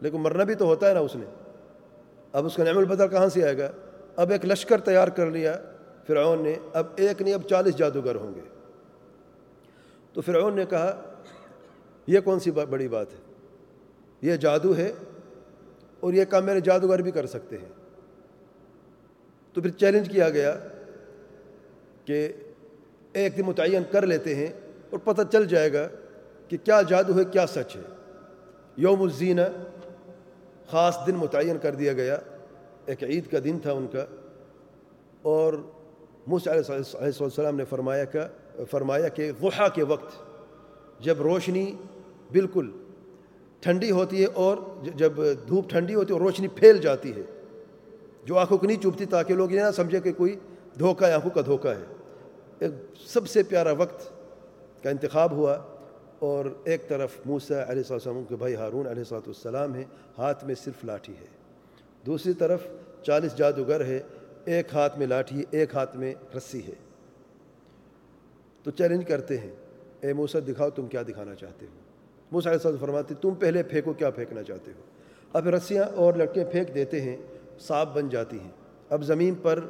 لیکن مرنا بھی تو ہوتا ہے نا اس نے۔ اب اس کا نعم البدر کہاں سے آئے گا؟ اب ایک لشکر تیار کر لیا، فرعون نے، اب ایک نہیں، اب چالیس جادوگر ہوں گے۔ تو فرعون نے کہا، یہ کون سی بڑی بات ہے؟ یہ جادو ہے اور یہ کام میرے جادوگر بھی کر سکتے ہیں۔ تو پھر چیلنج کیا گیا کہ ایک دن متعین کر لیتے ہیں اور پتہ چل جائے گا کہ کیا جادو ہے، کیا سچ ہے۔ یوم الزینہ، خاص دن متعین کر دیا گیا۔ ایک عید کا دن تھا ان کا۔ اور موسیٰ علیہ السلام نے فرمایا کہ فرمایا کہ غحا کے وقت جب روشنی بالکل ٹھنڈی ہوتی ہے اور جب دھوپ ٹھنڈی ہوتی ہے اور روشنی پھیل جاتی ہے، جو آنکھوں کو نہیں چوبتی تاکہ لوگ یہ نہ سمجھے کہ کوئی دھوکہ ہے، آنکھوں کا دھوکہ ہے۔ ایک سب سے پیارا وقت کا انتخاب ہوا اور ایک طرف موسیٰ علیہ السلام کے بھائی ہارون علیہ السلام ہے ہاتھ میں صرف لاٹھی ہے۔ دوسری طرف چالیس جادوگر ہے ایک ہاتھ میں لاٹھی ایک ہاتھ میں رسی ہے۔ تو چیلنج کرتے ہیں، اے موسیٰ دکھاؤ تم کیا دکھانا چاہتے ہو؟ موسیٰ علیہ السلام فرماتے تم پہلے پھینکو کیا پھینکنا چاہتے ہو؟ اب رسیاں اور لڑکے پھینک دیتے ہیں، سانپ بن جاتی ہیں۔ اب زمین پر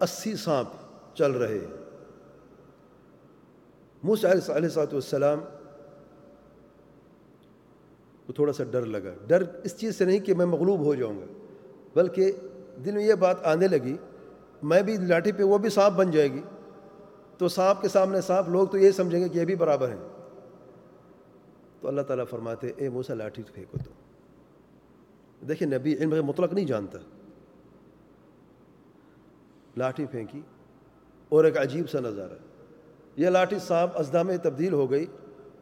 اسی سانپ چل رہے ہیں۔ موسیٰ علیہ السلام کو تھوڑا سا ڈر لگا۔ ڈر اس چیز سے نہیں کہ میں مغلوب ہو جاؤں گا، بلکہ دل میں یہ بات آنے لگی، میں بھی لاٹھی پہ وہ بھی سانپ بن جائے گی۔ تو سانپ کے سامنے سانپ، لوگ تو یہ سمجھیں گے کہ یہ بھی برابر ہیں۔ تو اللہ تعالیٰ فرماتے، اے موسا لاٹھی پھینکو تو۔ دیکھیں نبی علم مطلق نہیں جانتا۔ لاٹھی پھینکی اور ایک عجیب سا نظارہ۔ یہ لاٹھی سانپ ازدا میں تبدیل ہو گئی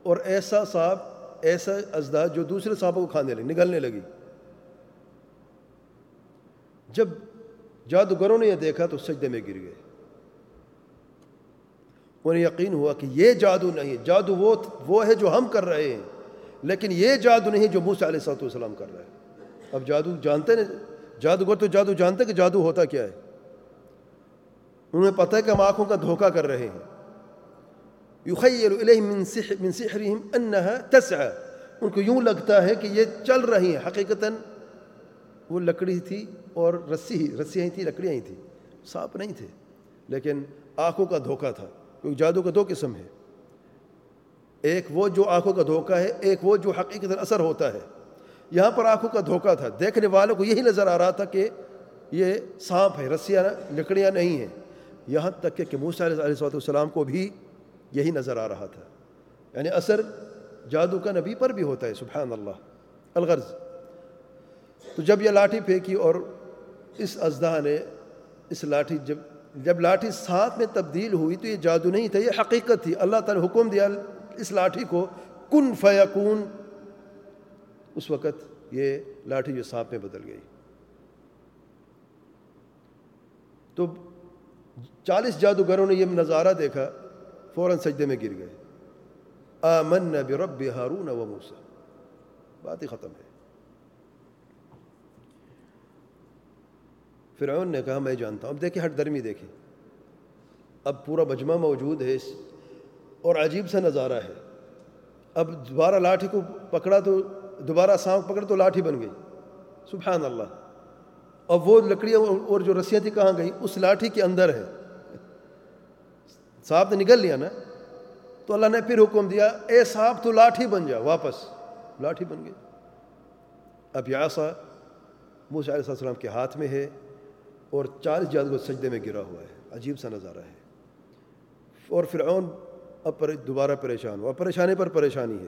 اور ایسا سانپ، ایسا ازدا جو دوسرے سانپوں کو کھانے لگی، نگلنے لگی۔ جب جادوگروں نے یہ دیکھا تو سجدے میں گر گئے۔ انہیں یقین ہوا کہ یہ جادو نہیں جادو وہ وہ ہے جو ہم کر رہے ہیں۔ لیکن یہ جادو نہیں جو موسیٰ علیہ صاحب السلام کر رہے ہیں۔ اب جادو جانتے نا جادوگر تو جادو جانتے کہ جادو ہوتا کیا ہے۔ انہیں پتہ ہے کہ ہم آنکھوں کا دھوکہ کر رہے ہیں۔ یخیر من سحرهم انها تسعى ان کو یوں لگتا ہے کہ یہ چل رہی ہیں۔ حقیقتاً وہ لکڑی تھی اور رسی ہی رسیاں ہی تھیں، لکڑیاں ہی تھیں۔ سانپ نہیں تھے، لیکن آنکھوں کا دھوکہ تھا۔ کیونکہ جادو کا دو قسم ہے۔ ایک وہ جو آنکھوں کا دھوکہ ہے، ایک وہ جو حقیقت اثر ہوتا ہے۔ یہاں پر آنکھوں کا دھوکہ تھا۔ دیکھنے والوں کو یہی نظر آ رہا تھا کہ یہ سانپ ہے، رسیاں، لکڑیاں نہیں ہیں۔ یہاں تک کہ موسیٰ علیہ علیہ السلام کو بھی یہی نظر آ رہا تھا۔ یعنی اثر جادو کا نبی پر بھی ہوتا ہے، سبحان اللہ۔ الغرض۔ تو جب یہ لاٹھی پھینکی اور اس ازدہ نے اس لاٹھی جب جب لاٹھی ساتھ میں تبدیل ہوئی تو یہ جادو نہیں تھا، یہ حقیقت تھی۔ اللہ تعالی حکم دیا اس لاٹھی کو، کن فیکون۔ اس وقت یہ لاٹھی جو سانپ میں بدل گئی۔ تو چالیس جادوگروں نے یہ نظارہ دیکھا، فوراً سجدے میں گر گئے۔ آمن برب ہارون و موسا بات ہی ختم ہے۔ فرعون نے کہا، میں جانتا ہوں۔ اب دیکھیں ہٹ درمی دیکھیں۔ اب پورا بجمہ موجود ہے اس، اور عجیب سا نظارہ ہے۔ اب دوبارہ لاٹھی کو پکڑا تو، دوبارہ سانپ پکڑا تو لاٹھی بن گئی۔ سبحان اللہ۔ اب وہ لکڑیاں، اور جو رسیاں تھیں، کہاں گئی اس لاٹھی کے اندر ہے۔ سانپ نے نکل لیا نا؟ تو اللہ نے پھر حکم دیا، اے سانپ، تو لاٹھی بن جا، واپس۔ لاٹھی بن گئی۔ اب یاسا، موسیٰ علیہ السلام کے ہاتھ میں ہے۔ اور چالیس جادو سجدے میں گرا ہوا ہے۔ عجیب سا نظارہ ہے۔ اور فرعون اب پر دوبارہ پریشان ہوا۔ پریشانی پر پریشانی ہے۔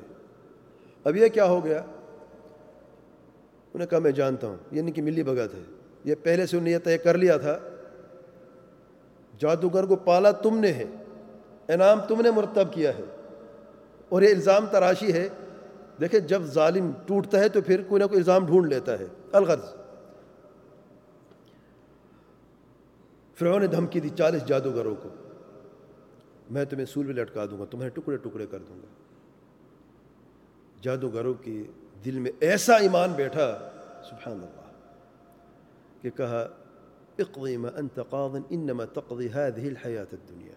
اب یہ کیا ہو گیا؟ انہیں کہا، میں جانتا ہوں۔ یہ نہیں کہ ملی بھگت ہے۔ یہ پہلے سے انہیں یہ طے کر لیا تھا۔ جادوگر کو پالا تم نے ہے۔ انعام تم نے مرتب کیا ہے۔ اور یہ الزام تراشی ہے۔ دیکھیں، جب ظالم ٹوٹتا ہے تو پھر کوئی نہ کوئی الزام ڈھونڈ لیتا ہے۔ الغرض۔ فرعون نے دھمکی دی چالیس جادوگروں کو۔ میں تمہیں سول میں لٹکا دوں گا تمہیں ٹکڑے ٹکڑے کر دوں گا۔ جادوگروں کے دل میں ایسا ایمان بیٹھا، سبحان اللہ، کہ کہا، اقضی ما انت قاض، انما تقضی هذه الحیات الدنیا۔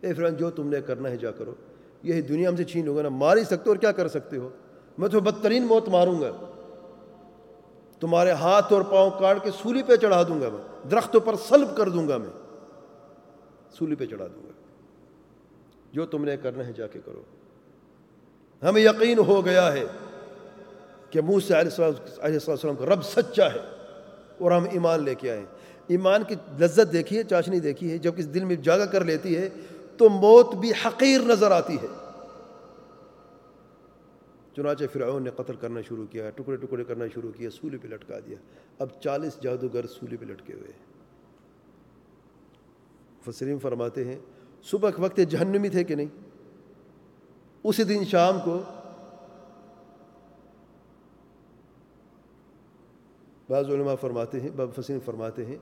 اے فرعون، جو تم نے کرنا ہے جا کرو۔ یہی دنیا ہم سے چھین لوں گا نا، مار ہی سکتے اور کیا کر سکتے ہو؟ میں تو بدترین موت ماروں گا۔ تمہارے ہاتھ اور پاؤں کاٹ کے سولی پہ چڑھا دوں گا میں۔ درختوں پر سلب کر دوں گا میں۔ سولی پہ چڑھا دوں گا۔ جو تم نے کرنا ہے جا کے کرو۔ ہمیں یقین ہو گیا ہے کہ منہ سے علیہ السلام کا رب سچا ہے اور ہم ایمان لے کے آئے ایمان کی لذت دیکھی ہے چاشنی دیکھی ہے جب کس دل میں جاگا کر لیتی ہے تو موت بھی حقیر نظر آتی ہے۔ چنانچہ فرعون نے قتل کرنا شروع کیا، ٹکڑے ٹکڑے کرنا شروع کیا، سولی پہ لٹکا دیا۔ اب چالیس جادوگر سولی پہ لٹکے ہوئے مفسرین فرماتے ہیں، صبح کے وقت جہنمی تھے کہ نہیں؟ اسی دن شام کو بعض علماء فرماتے ہیں باب مفسرین فرماتے ہیں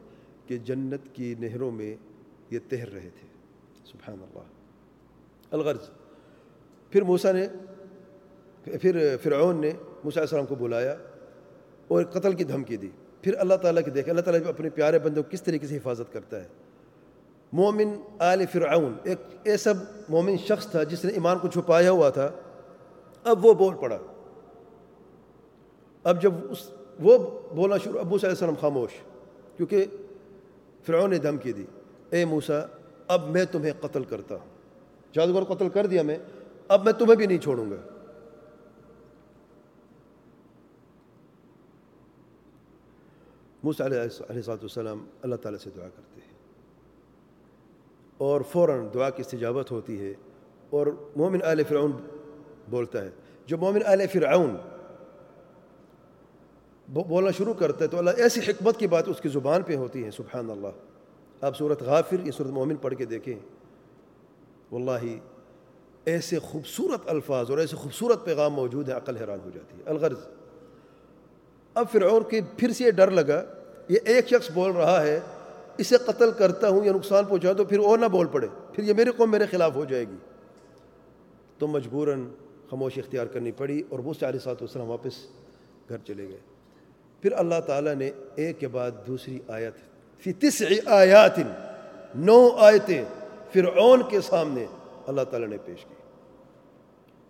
کہ جنت کی نہروں میں یہ تہر رہے تھے۔ سبحان اللہ۔ الغرض۔ پھر موسیٰ نے پھر فرعون نے موسیٰ علیہ السلام کو بلایا اور قتل کی دھمکی دی۔ پھر اللہ تعالیٰ کی دیکھا اللہ تعالیٰ اپنے پیارے بندوں کو کس طریقے سے حفاظت کرتا ہے۔ مومن آل فرعون، ایک ایسا مومن شخص تھا جس نے ایمان کو چھپایا ہوا تھا۔ اب وہ بول پڑا۔ اب جب اس وہ بولنا شروع ابو صلی اللہ علیہ وسلم خاموش، کیونکہ فرعون نے دھمکی دی۔ اے موسیٰ، اب میں تمہیں قتل کرتا ہوں۔ جادوگر قتل کر دیا میں، اب میں تمہیں بھی نہیں چھوڑوں گا۔ موسیٰ علیہ السلام اللہ تعالیٰ سے دعا کرتے ہیں۔ اور فوراً دعا کی استجابت ہوتی ہے اور مومن آل فرعون بولتا ہے۔ جو مومن آل فرعون بولنا شروع کرتا ہے تو اللہ ایسی حکمت کی بات اس کی زبان پہ ہوتی ہے، سبحان اللہ۔ آپ صورت غافر یہ صورت مومن پڑھ کے دیکھیں۔ واللہ ایسے خوبصورت الفاظ اور ایسے خوبصورت پیغام موجود ہیں، عقل حیران ہو جاتی ہے۔ الغرض۔ اب فرعون کے پھر سے یہ ڈر لگا یہ ایک شخص بول رہا ہے، اسے قتل کرتا ہوں یا نقصان پہنچا تو پھر اور نہ بول پڑے، پھر یہ میرے قوم میرے خلاف ہو جائے گی۔ تو مجبوراً خاموشی اختیار کرنی پڑی اور وہ چالیس سات وسلم واپس گھر چلے گئے۔ پھر اللہ تعالیٰ نے ایک کے بعد دوسری آیت، فی تسع آیات، نو آیتیں فرعون کے سامنے اللہ تعالیٰ نے پیش کی۔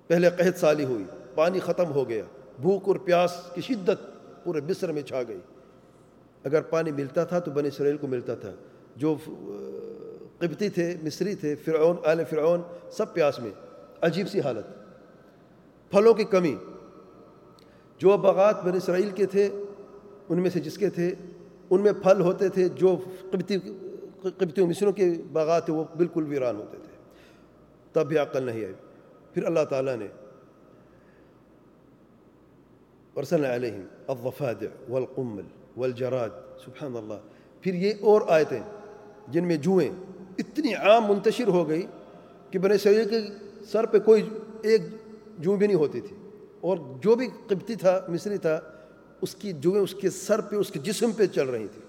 پہلے قحط سالی ہوئی، پانی ختم ہو گیا، بھوک اور پیاس کی شدت پورے مصر میں چھا گئی۔ اگر پانی ملتا تھا تو بنی اسرائیل کو ملتا تھا۔ جو قبطی تھے، مصری تھے، فرعون، آل فرعون، سب پیاس میں۔ عجیب سی حالت۔ پھلوں کی کمی۔ جو باغات بنی اسرائیل کے تھے، ان میں سے جس کے تھے، ان میں پھل ہوتے تھے۔ جو قبطی قبطی مصروں کے باغات تھے، وہ بالکل ویران ہوتے تھے۔ تب بھی عقل نہیں آئی۔ پھر اللہ تعالیٰ نے ورسل علیہم الضفادع والقمل۔ والجراد. سبحان اللہ. پھر یہ اور آیتیں جن میں جوئیں اتنی عام منتشر ہو گئی کہ بنے اسرائیل کے سر پہ کوئی ایک جو بھی نہیں ہوتی تھی. اور جو بھی قبطی تھا، مصری تھا، اس کی جوئیں اس کے سر پہ، اس کے جسم پہ چل رہی تھی.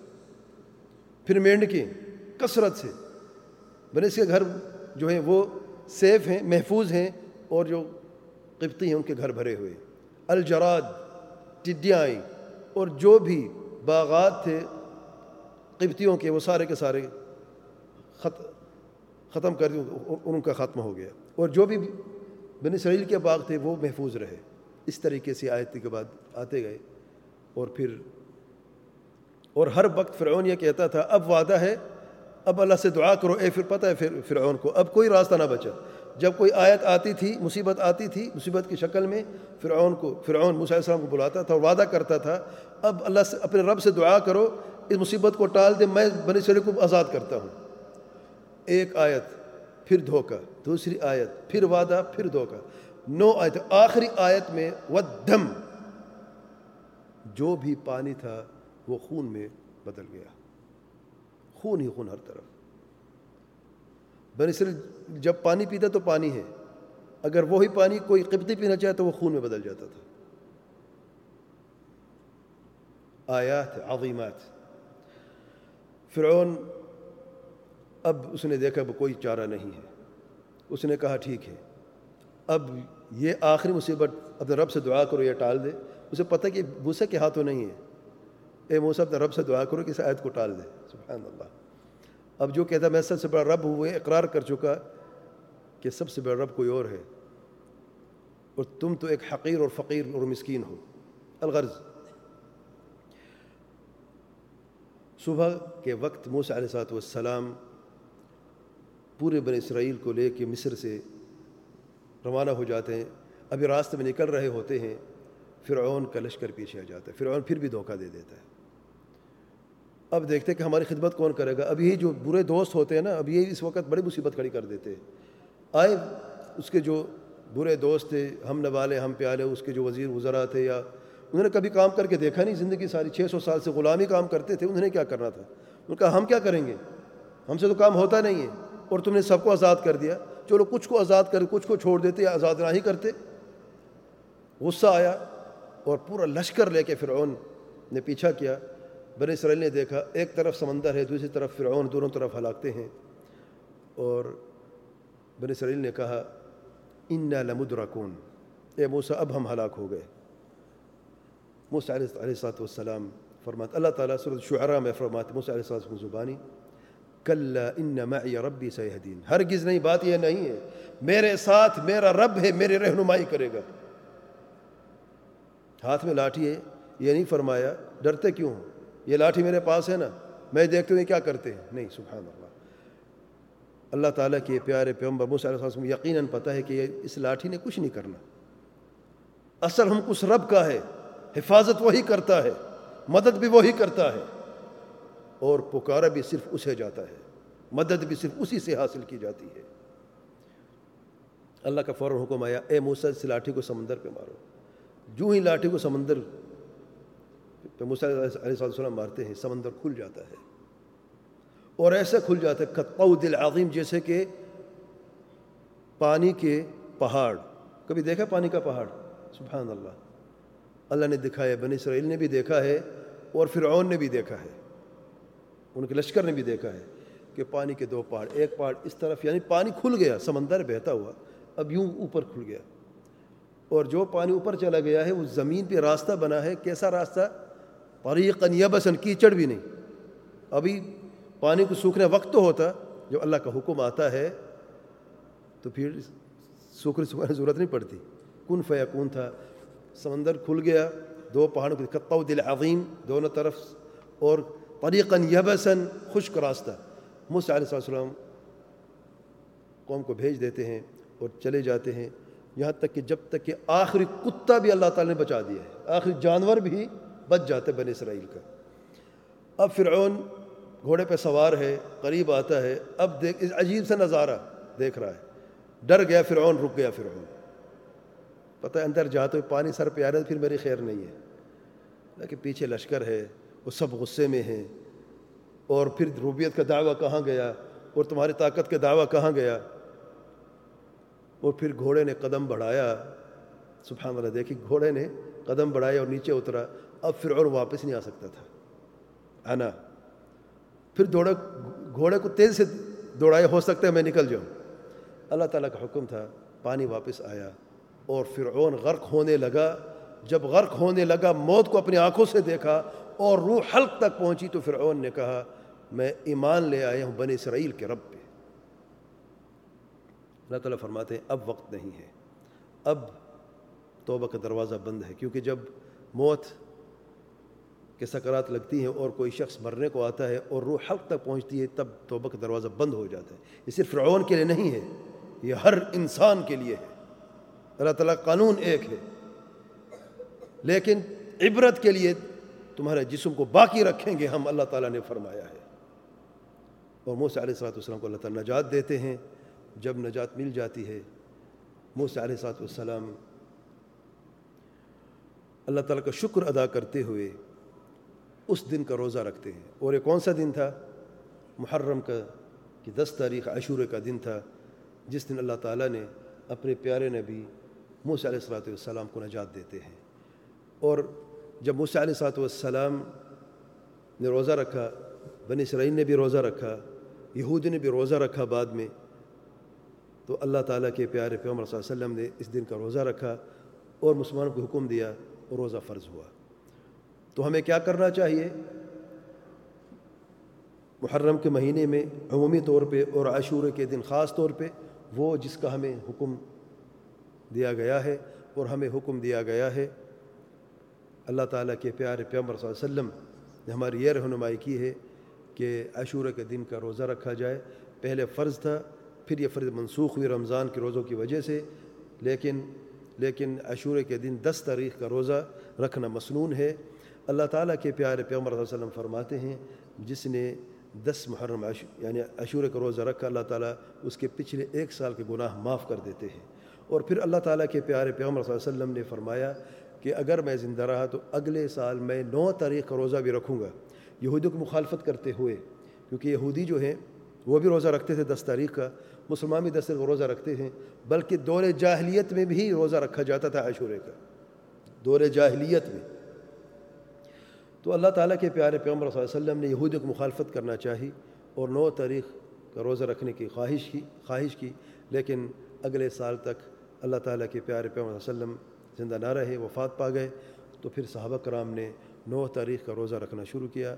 پھر مینڈ کی کثرت سے بنے اس کے گھر جو ہیں، وہ سیف ہیں، محفوظ ہیں، اور جو قبطی ہیں، ان کے گھر بھرے ہوئے. الجراد ٹڈیاں آئیں اور جو بھی باغات تھے، قبطیوں کے، وہ سارے کے سارے خط، ختم کر دیں ان کا ختم ہو گیا۔ اور جو بھی بن اسرائیل کے باغ تھے، وہ محفوظ رہے۔ اس طریقے سے آیت کے بعد آتے گئے۔ اور پھر، اور ہر وقت فرعون یہ کہتا تھا، اب وعدہ ہے، اب اللہ سے دعا کرو، اے پھر پتہ ہے پھر، فرعون کو۔ اب کوئی راستہ نہ بچا۔ جب کوئی آیت آتی تھی، مصیبت آتی تھی، مصیبت کی شکل میں، فرعون کو، فرعون موسیٰ علیہ السلام کو بلاتا تھا اور وعدہ کرتا تھا اب اللہ سے اپنے رب سے دعا کرو، اس مصیبت کو ٹال دے، میں بنی سرے کو آزاد کرتا ہوں۔ ایک آیت، پھر دھوکہ، دوسری آیت، پھر وعدہ، پھر دھوکہ۔ نو آیت، آخری آیت میں ودھم جو بھی پانی تھا، وہ خون میں بدل گیا۔ خون ہی خون ہر طرف۔ بنی اسرائیل جب پانی پیتا تو پانی ہے۔ اگر وہی پانی کوئی قبطی پینا چاہے تو وہ خون میں بدل جاتا تھا۔ آیات عظیمات۔ فرعون اب اس نے دیکھا وہ کوئی چارہ نہیں ہے۔ اس نے کہا ٹھیک ہے۔ اب یہ آخری مصیبت اپنے رب سے دعا کرو یا ٹال دے۔ اسے پتہ کہ بوسے کے ہاتھوں نہیں ہے۔ اے موسیٰ، اپنے رب سے دعا کرو کہ اس آیت کو ٹال دے۔ سبحان اللہ۔ اب جو کہتا میں سب سے بڑا رب ہوئے اقرار کر چکا کہ سب سے بڑا رب کوئی اور ہے۔ اور تم تو ایک حقیر اور فقیر اور مسکین ہو۔ الغرض۔ صبح کے وقت موسیٰ علیہ صاحب والسلام پورے بن اسرائیل کو لے کے مصر سے روانہ ہو جاتے ہیں۔ ابھی راستے میں نکل رہے ہوتے ہیں، فرعون کا لشکر پیچھے آ جاتا ہے، فرعون پھر بھی دھوکہ دے دیتا ہے۔ اب دیکھتے کہ ہماری خدمت کون کرے گا۔ اب یہی جو برے دوست ہوتے ہیں نا اب یہ اس وقت بڑی مصیبت کھڑی کر دیتے آئے اس کے جو برے دوست تھے، ہم نوالے، ہم پیالے، اس کے جو وزیر وزراء تھے یا انہوں نے کبھی کام کر کے دیکھا نہیں، زندگی ساری چھ سو سال سے غلامی کام کرتے تھے انہوں نے کیا کرنا تھا؟ ان کا ہم کیا کریں گے؟ ہم سے تو کام ہوتا نہیں ہے، اور تم نے سب کو آزاد کر دیا۔ چلو کچھ کو آزاد کر، کچھ کو چھوڑ دیتے یا آزاد نہ ہی کرتے۔ غصہ آیا اور پورا لشکر لے کے فرعون نے پیچھا کیا۔ بن اسرائیل نے دیکھا، ایک طرف سمندر ہے، دوسری طرف فرعون، دونوں طرف ہلاکتے ہیں۔ اور بن اسرائیل نے کہا ان لمدرکون اے موسیٰ، اب ہم ہلاک ہو گئے۔ موسیٰ علیہ السلام والسلام فرمات اللہ تعالیٰ صورت شعراء میں فرمات موسیٰ علیہ السلام زبانی کل ان معی ربی سیہدین ہرگز نہیں، بات یہ نہیں ہے، میرے ساتھ میرا رب ہے، میری رہنمائی کرے گا. ہاتھ میں لاٹھی ہے، یہ نہیں فرمایا، ڈرتے کیوں ہوں یہ لاٹھی میرے پاس ہے نا، میں دیکھتے ہوئے کیا کرتے ہیں. نہیں، سبحان اللہ۔ اللہ تعالیٰ کے پیارے پیغمبر موسیٰ علیہ السلام یقیناً پتہ ہے کہ اس لاٹھی نے کچھ نہیں کرنا۔ اثر ہم اس رب کا ہے۔ حفاظت وہی کرتا ہے، مدد بھی وہی کرتا ہے۔ اور پکارا بھی صرف اسے جاتا ہے، مدد بھی صرف اسی سے حاصل کی جاتی ہے۔ اللہ کا فوراً حکم آیا، اے موسیٰ، اس لاٹھی کو سمندر پہ مارو۔ جو ہی لاٹھی کو سمندر پہ موسیٰ علیہ السلام مارتے ہیں، سمندر کھل جاتا ہے۔ اور ایسے کھل جاتا ہے کتقود العظیم، جیسے کہ پانی کے پہاڑ۔ کبھی دیکھا پانی کا پہاڑ؟ سبحان اللہ۔ اللہ نے دکھایا بن اسرائیل نے بھی دیکھا ہے اور فرعون نے بھی دیکھا ہے۔ ان کے لشکر نے بھی دیکھا ہے کہ پانی کے دو پہاڑ، ایک پہاڑ اس طرف یعنی پانی کھل گیا، سمندر بہتا ہوا اب یوں اوپر کھل گیا۔ اور جو پانی اوپر چلا گیا ہے، وہ زمین پہ راستہ بنا ہے۔ کیسا راستہ؟ طریقاً یبسن کیچڑ بھی نہیں۔ ابھی پانی کو سوکھنے وقت تو ہوتا جو اللہ کا حکم آتا ہے تو پھر سوکھنے سوکھنے ضرورت نہیں پڑتی۔ کن فیکون تھا؟ سمندر کھل گیا، دو پہاڑوں کے دل عظیم دونوں طرف، اور طریقاً یبسن خشک راستہ۔ موسیٰ علیہ السلام قوم کو بھیج دیتے ہیں اور چلے جاتے ہیں۔ یہاں تک کہ جب تک کہ آخری کتا بھی اللہ تعالیٰ نے بچا دیا ہے، آخری جانور بھی بچ جاتے بن اسرائیل کا۔ اب فرعون گھوڑے پہ سوار ہے، قریب آتا ہے۔ اب دیکھ عجیب سے نظارہ دیکھ رہا ہے۔ ڈر گیا، فرعون رک گیا، فرعون۔ پتہ ہے اندر جاتے ہوئے پانی سر پہ آ رہا ہے، پھر میری خیر نہیں ہے۔ لیکن پیچھے لشکر ہے، وہ سب غصے میں ہیں۔ اور پھر روبیت کا دعویٰ کہاں گیا؟ اور تمہاری طاقت کا دعویٰ کہاں گیا؟ اور پھر گھوڑے نے قدم بڑھایا۔ سبحان اللہ دیکھی گھوڑے نے قدم بڑھایا اور نیچے اترا۔ اب پھر اور واپس نہیں آ سکتا تھا۔ آنا پھر دوڑا، گھوڑے کو تیز سے دوڑایا، ہو سکتا ہے میں نکل جاؤں۔ اللہ تعالیٰ کا حکم تھا، پانی واپس آیا۔ اور فرعون غرق ہونے لگا۔ جب غرق ہونے لگا، موت کو اپنی آنکھوں سے دیکھا اور روح حلق تک پہنچی تو فرعون نے کہا، میں ایمان لے آیا ہوں بن اسرائیل کے رب پہ۔ اللہ تعالیٰ فرماتے ہیں، اب وقت نہیں ہے۔ اب توبہ کا دروازہ بند ہے، کیونکہ جب موت کے سکرات لگتی ہیں اور کوئی شخص مرنے کو آتا ہے اور روح حلق تک پہنچتی ہے، تب توبہ کا دروازہ بند ہو جاتا ہے۔ یہ صرف فرعون کے لیے نہیں ہے، یہ ہر انسان کے لیے ہے۔ اللہ تعالیٰ قانون ایک ہے۔ لیکن عبرت کے لیے تمہارے جسم کو باقی رکھیں گے ہم، اللہ تعالیٰ نے فرمایا ہے۔ اور موسیٰ علیہ السلاۃ والسلام کو اللہ تعالیٰ نجات دیتے ہیں۔ جب نجات مل جاتی ہے، موسیٰ علیہ السلاۃ والسلام اللہ تعالیٰ کا شکر ادا کرتے ہوئے اس دن کا روزہ رکھتے ہیں۔ اور یہ کون سا دن تھا؟ محرم کا کہ دس تاریخ عشورے کا دن تھا، جس دن اللہ تعالیٰ نے اپنے پیارے نبی موسیٰ علیہ السلاۃ والسلام کو نجات دیتے ہیں۔ اور جب موسیٰ علیہ السلاۃ والسلام نے روزہ رکھا بن اسرائیل نے بھی روزہ رکھا یہودی نے بھی روزہ رکھا بعد میں، تو اللہ تعالیٰ کے پیارے پیغمبر صلی اللہ علیہ وسلم نے اس دن کا روزہ رکھا اور مسلمانوں کو حکم دیا اور روزہ فرض ہوا۔ تو ہمیں کیا کرنا چاہیے؟ محرم کے مہینے میں عمومی طور پہ اور عاشورے کے دن خاص طور پہ وہ جس کا ہمیں حکم دیا گیا ہے اور ہمیں حکم دیا گیا ہے۔ اللہ تعالیٰ کے پیارے پیغمبر صلی اللہ علیہ وسلم نے ہماری یہ رہنمائی کی ہے کہ عشورہ کے دن کا روزہ رکھا جائے۔ پہلے فرض تھا، پھر یہ فرض منسوخ ہوئی رمضان کے روزوں کی وجہ سے۔ لیکن لیکن عشورے کے دن دس تاریخ کا روزہ رکھنا مسنون ہے۔ اللہ تعالیٰ کے پیارے پیغمبر صلی اللہ علیہ وسلم فرماتے ہیں، جس نے دس محرم یعنی عشورے کا روزہ رکھا، اللہ تعالیٰ اس کے پچھلے ایک سال کے گناہ معاف کر دیتے ہیں۔ اور پھر اللہ تعالیٰ کے پیارے پیغمبر صلی اللہ علیہ وسلم نے فرمایا کہ اگر میں زندہ رہا تو اگلے سال میں نو تاریخ کا روزہ بھی رکھوں گا۔ یہودیوں کی مخالفت کرتے ہوئے، کیونکہ یہودی جو ہیں، وہ بھی روزہ رکھتے تھے دس تاریخ کا، مسلمان بھی دس تاریخ روزہ رکھتے ہیں، بلکہ دور جاہلیت میں بھی روزہ رکھا جاتا تھا عاشورے کا۔ دور جاہلیت میں۔ تو اللہ تعالیٰ کے پیارے پیغمبر صلی اللہ علیہ وسلم نے یہودی کو مخالفت کرنا چاہی اور نو تاریخ کا روزہ رکھنے کی خواہش کی خواہش کی، لیکن اگلے سال تک اللہ تعالیٰ کے پیارے پیغمبر علیہ وسلم زندہ نہ رہے، وفات پا گئے، تو پھر صحابہ کرام نے نو تاریخ کا روزہ رکھنا شروع کیا۔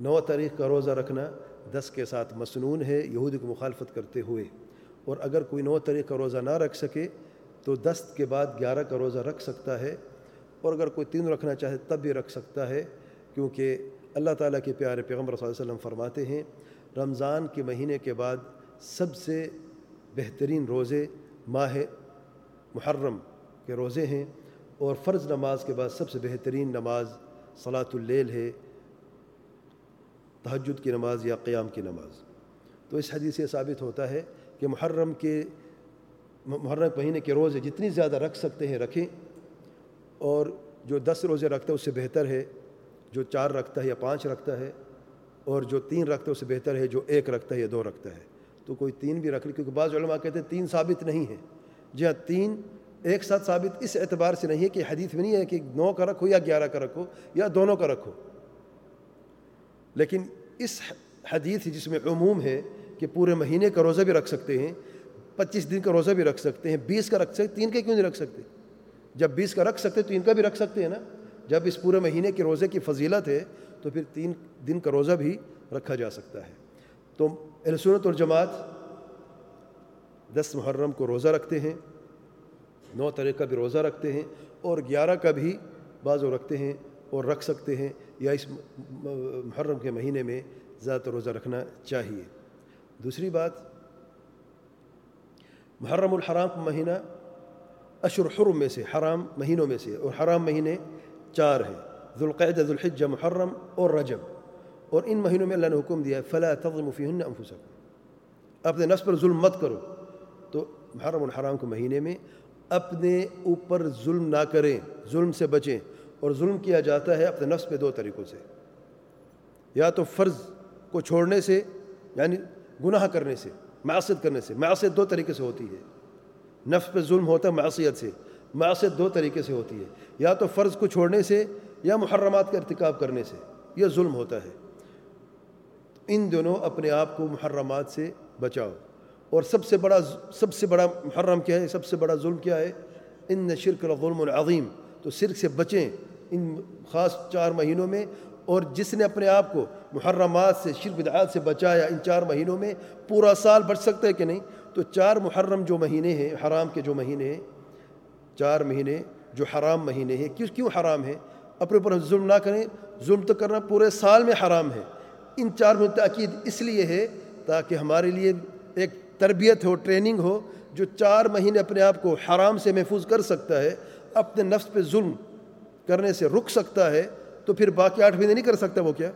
نو تاریخ کا روزہ رکھنا دس کے ساتھ مسنون ہے، یہودی کو مخالفت کرتے ہوئے۔ اور اگر کوئی نو تاریخ کا روزہ نہ رکھ سکے، تو دس کے بعد گیارہ کا روزہ رکھ سکتا ہے۔ اور اگر کوئی تین رکھنا چاہے، تب بھی رکھ سکتا ہے۔ کیونکہ اللہ تعالیٰ کے پیارے پیغمبر صلی اللہ علیہ وسلم فرماتے ہیں، رمضان کے مہینے کے بعد سب سے بہترین روزے ماہ محرم کے روزے ہیں اور فرض نماز کے بعد سب سے بہترین نماز صلاۃ اللیل ہے، تہجد کی نماز یا قیام کی نماز۔ تو اس حدیث سے ثابت ہوتا ہے کہ محرم کے، محرم مہینے کے روزے جتنی زیادہ رکھ سکتے ہیں رکھیں، اور جو دس روزے رکھتا ہے اس سے بہتر ہے، جو چار رکھتا ہے یا پانچ رکھتا ہے، اور جو تین رکھتا ہے اس سے بہتر ہے، جو ایک رکھتا ہے یا دو رکھتا ہے۔ تو کوئی تین بھی رکھ لے کیونکہ بعض علماء کہتے ہیں تین ثابت نہیں ہے جی ہاں تین ایک ساتھ ثابت اس اعتبار سے نہیں ہے کہ حدیث میں نہیں ہے کہ نو کا رکھو یا گیارہ کا رکھو یا دونوں کا رکھو۔ لیکن اس حدیث جس میں عموم ہے کہ پورے مہینے کا روزہ بھی رکھ سکتے ہیں، پچیس دن کا روزہ بھی رکھ سکتے ہیں، بیس کا رکھ سکتے تین کے کیوں نہیں رکھ سکتے؟ جب بیس کا رکھ سکتے تو ان کا بھی رکھ سکتے ہیں نا۔ جب اس پورے مہینے کے روزے کی فضیلت ہے تو پھر تین دن کا روزہ بھی رکھا جا سکتا ہے۔ تو السنت اور جماعت دس محرم کو روزہ رکھتے ہیں، نو طریقہ بھی روزہ رکھتے ہیں اور گیارہ کا بھی بعض وہ رکھتے ہیں اور رکھ سکتے ہیں یا اس محرم کے مہینے میں زیادہ تر روزہ رکھنا چاہیے۔ دوسری بات، محرم الحرام مہینہ اشر حرم میں سے، حرام مہینوں میں سے اور حرام مہینے چار ہیں۔ ذوالقعدہ، ذوالحجہ، محرم اور رجب۔ اور ان مہینوں میں اللہ نے حکم دیا ہے، فلا تظلموا فیہن انفسکم اپنے نفس پر ظلم مت کرو۔ تو محرم الحرام کے مہینے میں اپنے اوپر ظلم نہ کریں، ظلم سے بچیں۔ اور ظلم کیا جاتا ہے اپنے نفس پہ دو طریقوں سے۔ یا تو فرض کو چھوڑنے سے یعنی گناہ کرنے سے معصیت کرنے سے۔ معصیت دو طریقے سے ہوتی ہے۔ نفس پہ ظلم ہوتا ہے معصیت سے۔ معصیت دو طریقے سے ہوتی ہے۔ یا تو فرض کو چھوڑنے سے یا محرمات کا ارتکاب کرنے سے۔ یہ ظلم ہوتا ہے۔ ان دونوں اپنے آپ کو محرمات سے بچاؤ۔ اور سب سے بڑا سب سے بڑا محرم کیا ہے، سب سے بڑا ظلم کیا ہے؟ ان شرک الظلم العظیم تو شرک سے بچیں ان خاص چار مہینوں میں۔ اور جس نے اپنے آپ کو محرمات سے، شرک بدعات سے بچایا ان چار مہینوں میں، پورا سال بچ سکتا ہے کہ نہیں؟ تو چار محرم جو مہینے ہیں، حرام کے جو مہینے ہیں، چار مہینے جو حرام مہینے ہیں، کیوں کیوں حرام ہیں؟ اپنے اوپر ظلم نہ کریں۔ ظلم تو کرنا پورے سال میں حرام ہے۔ ان چار میں تاکید اس لیے ہے تاکہ ہمارے لیے ایک تربیت ہو، ٹریننگ ہو، جو چار مہینے اپنے آپ کو حرام سے محفوظ کر سکتا ہے، اپنے نفس پہ ظلم کرنے سے رک سکتا ہے، تو پھر باقی آٹھ مہینے نہیں کر سکتا وہ کیا؟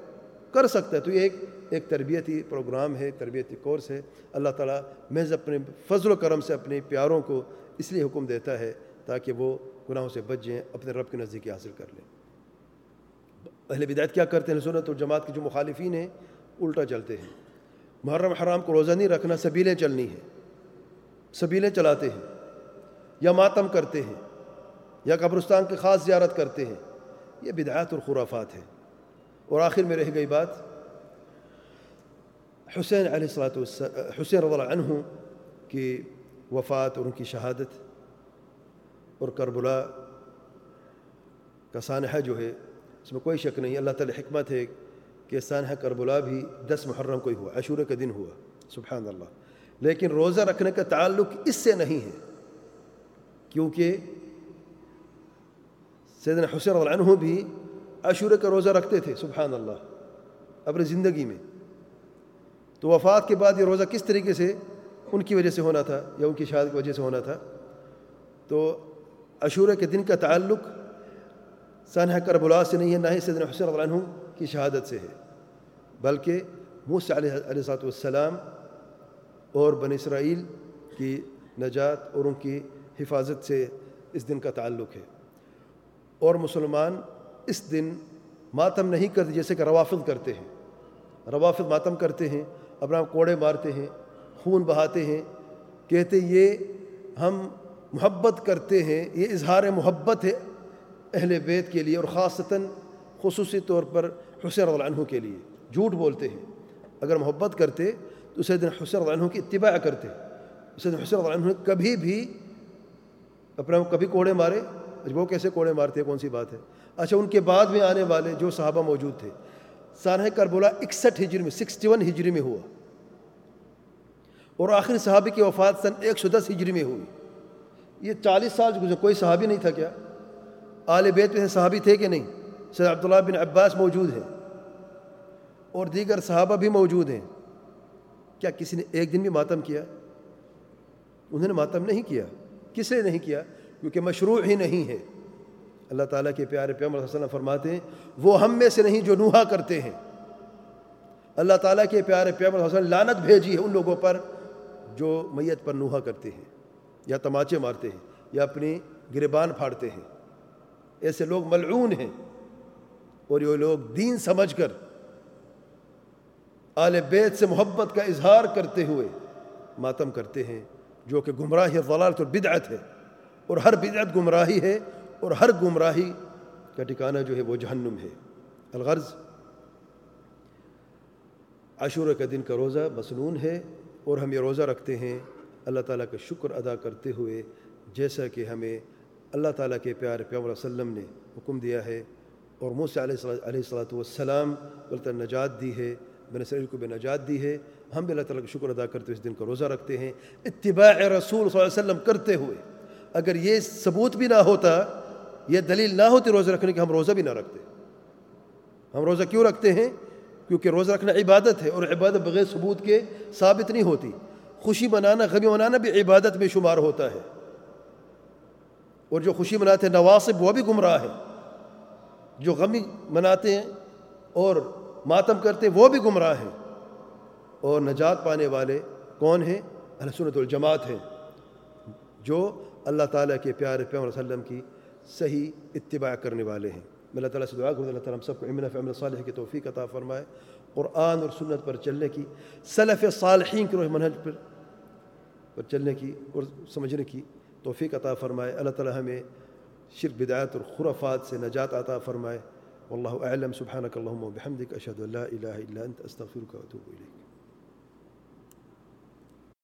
کر سکتا ہے۔ تو یہ ایک ایک تربیتی پروگرام ہے، تربیتی کورس ہے۔ اللہ تعالیٰ محض اپنے فضل و کرم سے اپنے پیاروں کو اس لیے حکم دیتا ہے تاکہ وہ گناہوں سے بچ جائیں، اپنے رب کی نزدیکی حاصل کر لیں۔ اہل بدایت کیا کرتے ہیں؟ سنت اور جماعت کے جو مخالفین ہیں، الٹا چلتے ہیں۔ محرم حرام کو روزہ نہیں رکھنا، سبیلیں چلنی ہیں۔ سبیلیں چلاتے ہیں۔ یا ماتم کرتے ہیں، یا قبرستان کی خاص زیارت کرتے ہیں۔ یہ بدعات اور خرافات ہیں۔ اور آخر میں رہ گئی بات، حسین علیہ السلاۃ حسین رضی اللہ عنہ کی وفات اور ان کی شہادت اور کربلا کا سانحہ جو ہے اس میں کوئی شک نہیں، اللہ تعالی حکمت ہے کہ سانحہ کربلا بھی دس محرم کو ہی ہوا، عشورہ کا دن ہوا، سبحان اللہ۔ لیکن روزہ رکھنے کا تعلق اس سے نہیں ہے، کیونکہ سیدنا حسین اللہ عنہ بھی عشورہ کا روزہ رکھتے تھے، سبحان اللہ، اپنی زندگی میں۔ تو وفات کے بعد یہ روزہ کس طریقے سے، ان کی وجہ سے ہونا تھا، یا ان کی شہادت کی وجہ سے ہونا تھا؟ تو عشورہ کے دن کا تعلق سانحہ کربلا سے نہیں ہے، نہ ہی سیدنا حسین اللہ عنہ کی شہادت سے ہے۔ بلکہ موسیٰ علیہ علیہ والسلام اور بن اسرائیل کی نجات اور ان کی حفاظت سے اس دن کا تعلق ہے۔ اور مسلمان اس دن ماتم نہیں کرتے جیسے کہ روافظ کرتے ہیں۔ روافظ ماتم کرتے ہیں، اپنا کوڑے مارتے ہیں، خون بہاتے ہیں، کہتے یہ ہم محبت کرتے ہیں، یہ اظہار محبت ہے۔ اہل بیت کے لیے اور خاصتاً خصوصی طور پر حسین رضی اللہ عنہ کے لیے۔ جھوٹ بولتے ہیں۔ اگر محبت کرتے تو اسے دن حسین رضی اللہ عنہ کی اتباع کرتے۔ اسے دن حسین رضی اللہ عنہ کبھی بھی اپنا کبھی کوڑے مارے۔ اچھا، وہ کیسے کوڑے مارتے ہیں؟ کون سی بات ہے؟ اچھا ان کے بعد میں آنے والے جو صحابہ موجود تھے سانح کربلا اکسٹھ ہجری میں، سکسٹی ون ہجری میں ہوا۔ اور آخری صحابی کی وفات سن ایک سو دس ہجری میں ہوئی۔ یہ چالیس سال گزرے کوئی صحابی نہیں تھا کیا؟ آل بیت میں صحابی تھے کہ نہیں؟ سید عبداللہ بن عباس موجود ہیں۔ اور دیگر صحابہ بھی موجود ہیں۔ کیا کسی نے ایک دن بھی ماتم کیا؟ انہوں نے ماتم نہیں کیا۔ کس نے نہیں کیا؟ کیونکہ مشروع ہی نہیں ہے۔ اللہ تعالیٰ کے پیارے پیغمبر صلی اللہ علیہ وسلم فرماتے ہیں، وہ ہم میں سے نہیں جو نوحا کرتے ہیں۔ اللہ تعالیٰ کے پیارے پیغمبر صلی اللہ علیہ وسلم لانت بھیجی ہے ان لوگوں پر جو میت پر نوحا کرتے ہیں، یا تماچے مارتے ہیں، یا اپنی گربان پھاڑتے ہیں۔ ایسے لوگ ملعون ہیں اور یہ لوگ دین سمجھ کر آل بیت سے محبت کا اظہار کرتے ہوئے ماتم کرتے ہیں، جو کہ گمراہی ضلالت اور بدعت ہے۔ اور ہر بدعت گمراہی ہے اور ہر گمراہی کا ٹھکانہ جو ہے وہ جہنم ہے۔ الغرض عاشور کا دن کا روزہ مسنون ہے اور ہم یہ روزہ رکھتے ہیں۔ اللہ تعالیٰ کا شکر ادا کرتے ہوئے، جیسا کہ ہمیں اللہ تعالیٰ کے پیار پیغمبر وسلم نے حکم دیا ہے اور منہ سے علیہ علیہ صلاۃ والسلام اللہ نجات دی ہے بن سعید کو بے نجات دی ہے۔ ہم بھی اللہ تعالیٰ کا شکر ادا کرتے ہوئے اس دن کا روزہ رکھتے ہیں۔ اتباع رسول صلی اللہ علیہ وسلم کرتے ہوئے، اگر یہ ثبوت بھی نہ ہوتا، یہ دلیل نہ ہوتی روزہ رکھنے کی، ہم روزہ بھی نہ رکھتے۔ ہم روزہ کیوں رکھتے ہیں؟ کیونکہ روزہ رکھنا عبادت ہے اور عبادت بغیر ثبوت کے ثابت نہیں ہوتی۔ خوشی منانا، غمی منانا بھی عبادت میں شمار ہوتا ہے۔ اور جو خوشی مناتے ہیں، نواسب، وہ بھی گمراہ ہیں۔ جو غمی مناتے ہیں اور ماتم کرتے ہیں، وہ بھی گمراہ ہیں۔ اور نجات پانے والے کون ہیں؟ سنت الجماعت ہیں۔ جو اللہ تعالیٰ کے پیارے پیغمبر علیہ وسلم کی صحیح اتباع کرنے والے ہیں۔ میں اللہ تعالیٰ سے دعا کروں اللہ تعالیٰ ہم سب کو امن فمل صالح کی توفیق عطا فرمائے۔ قرآن اور سنت پر چلنے کی، سلف صالحین کے روح منہج پر پر چلنے کی اور سمجھنے کی توفیق عطا فرمائے۔ اللہ تعالیٰ ہمیں شرک بدایت اور خرافات سے نجات عطا فرمائے۔ واللہ اعلم۔ سبحانک اللہم و بحمدک اشہد اللہ الہ الا انت، استغفرک و اتوب الیک۔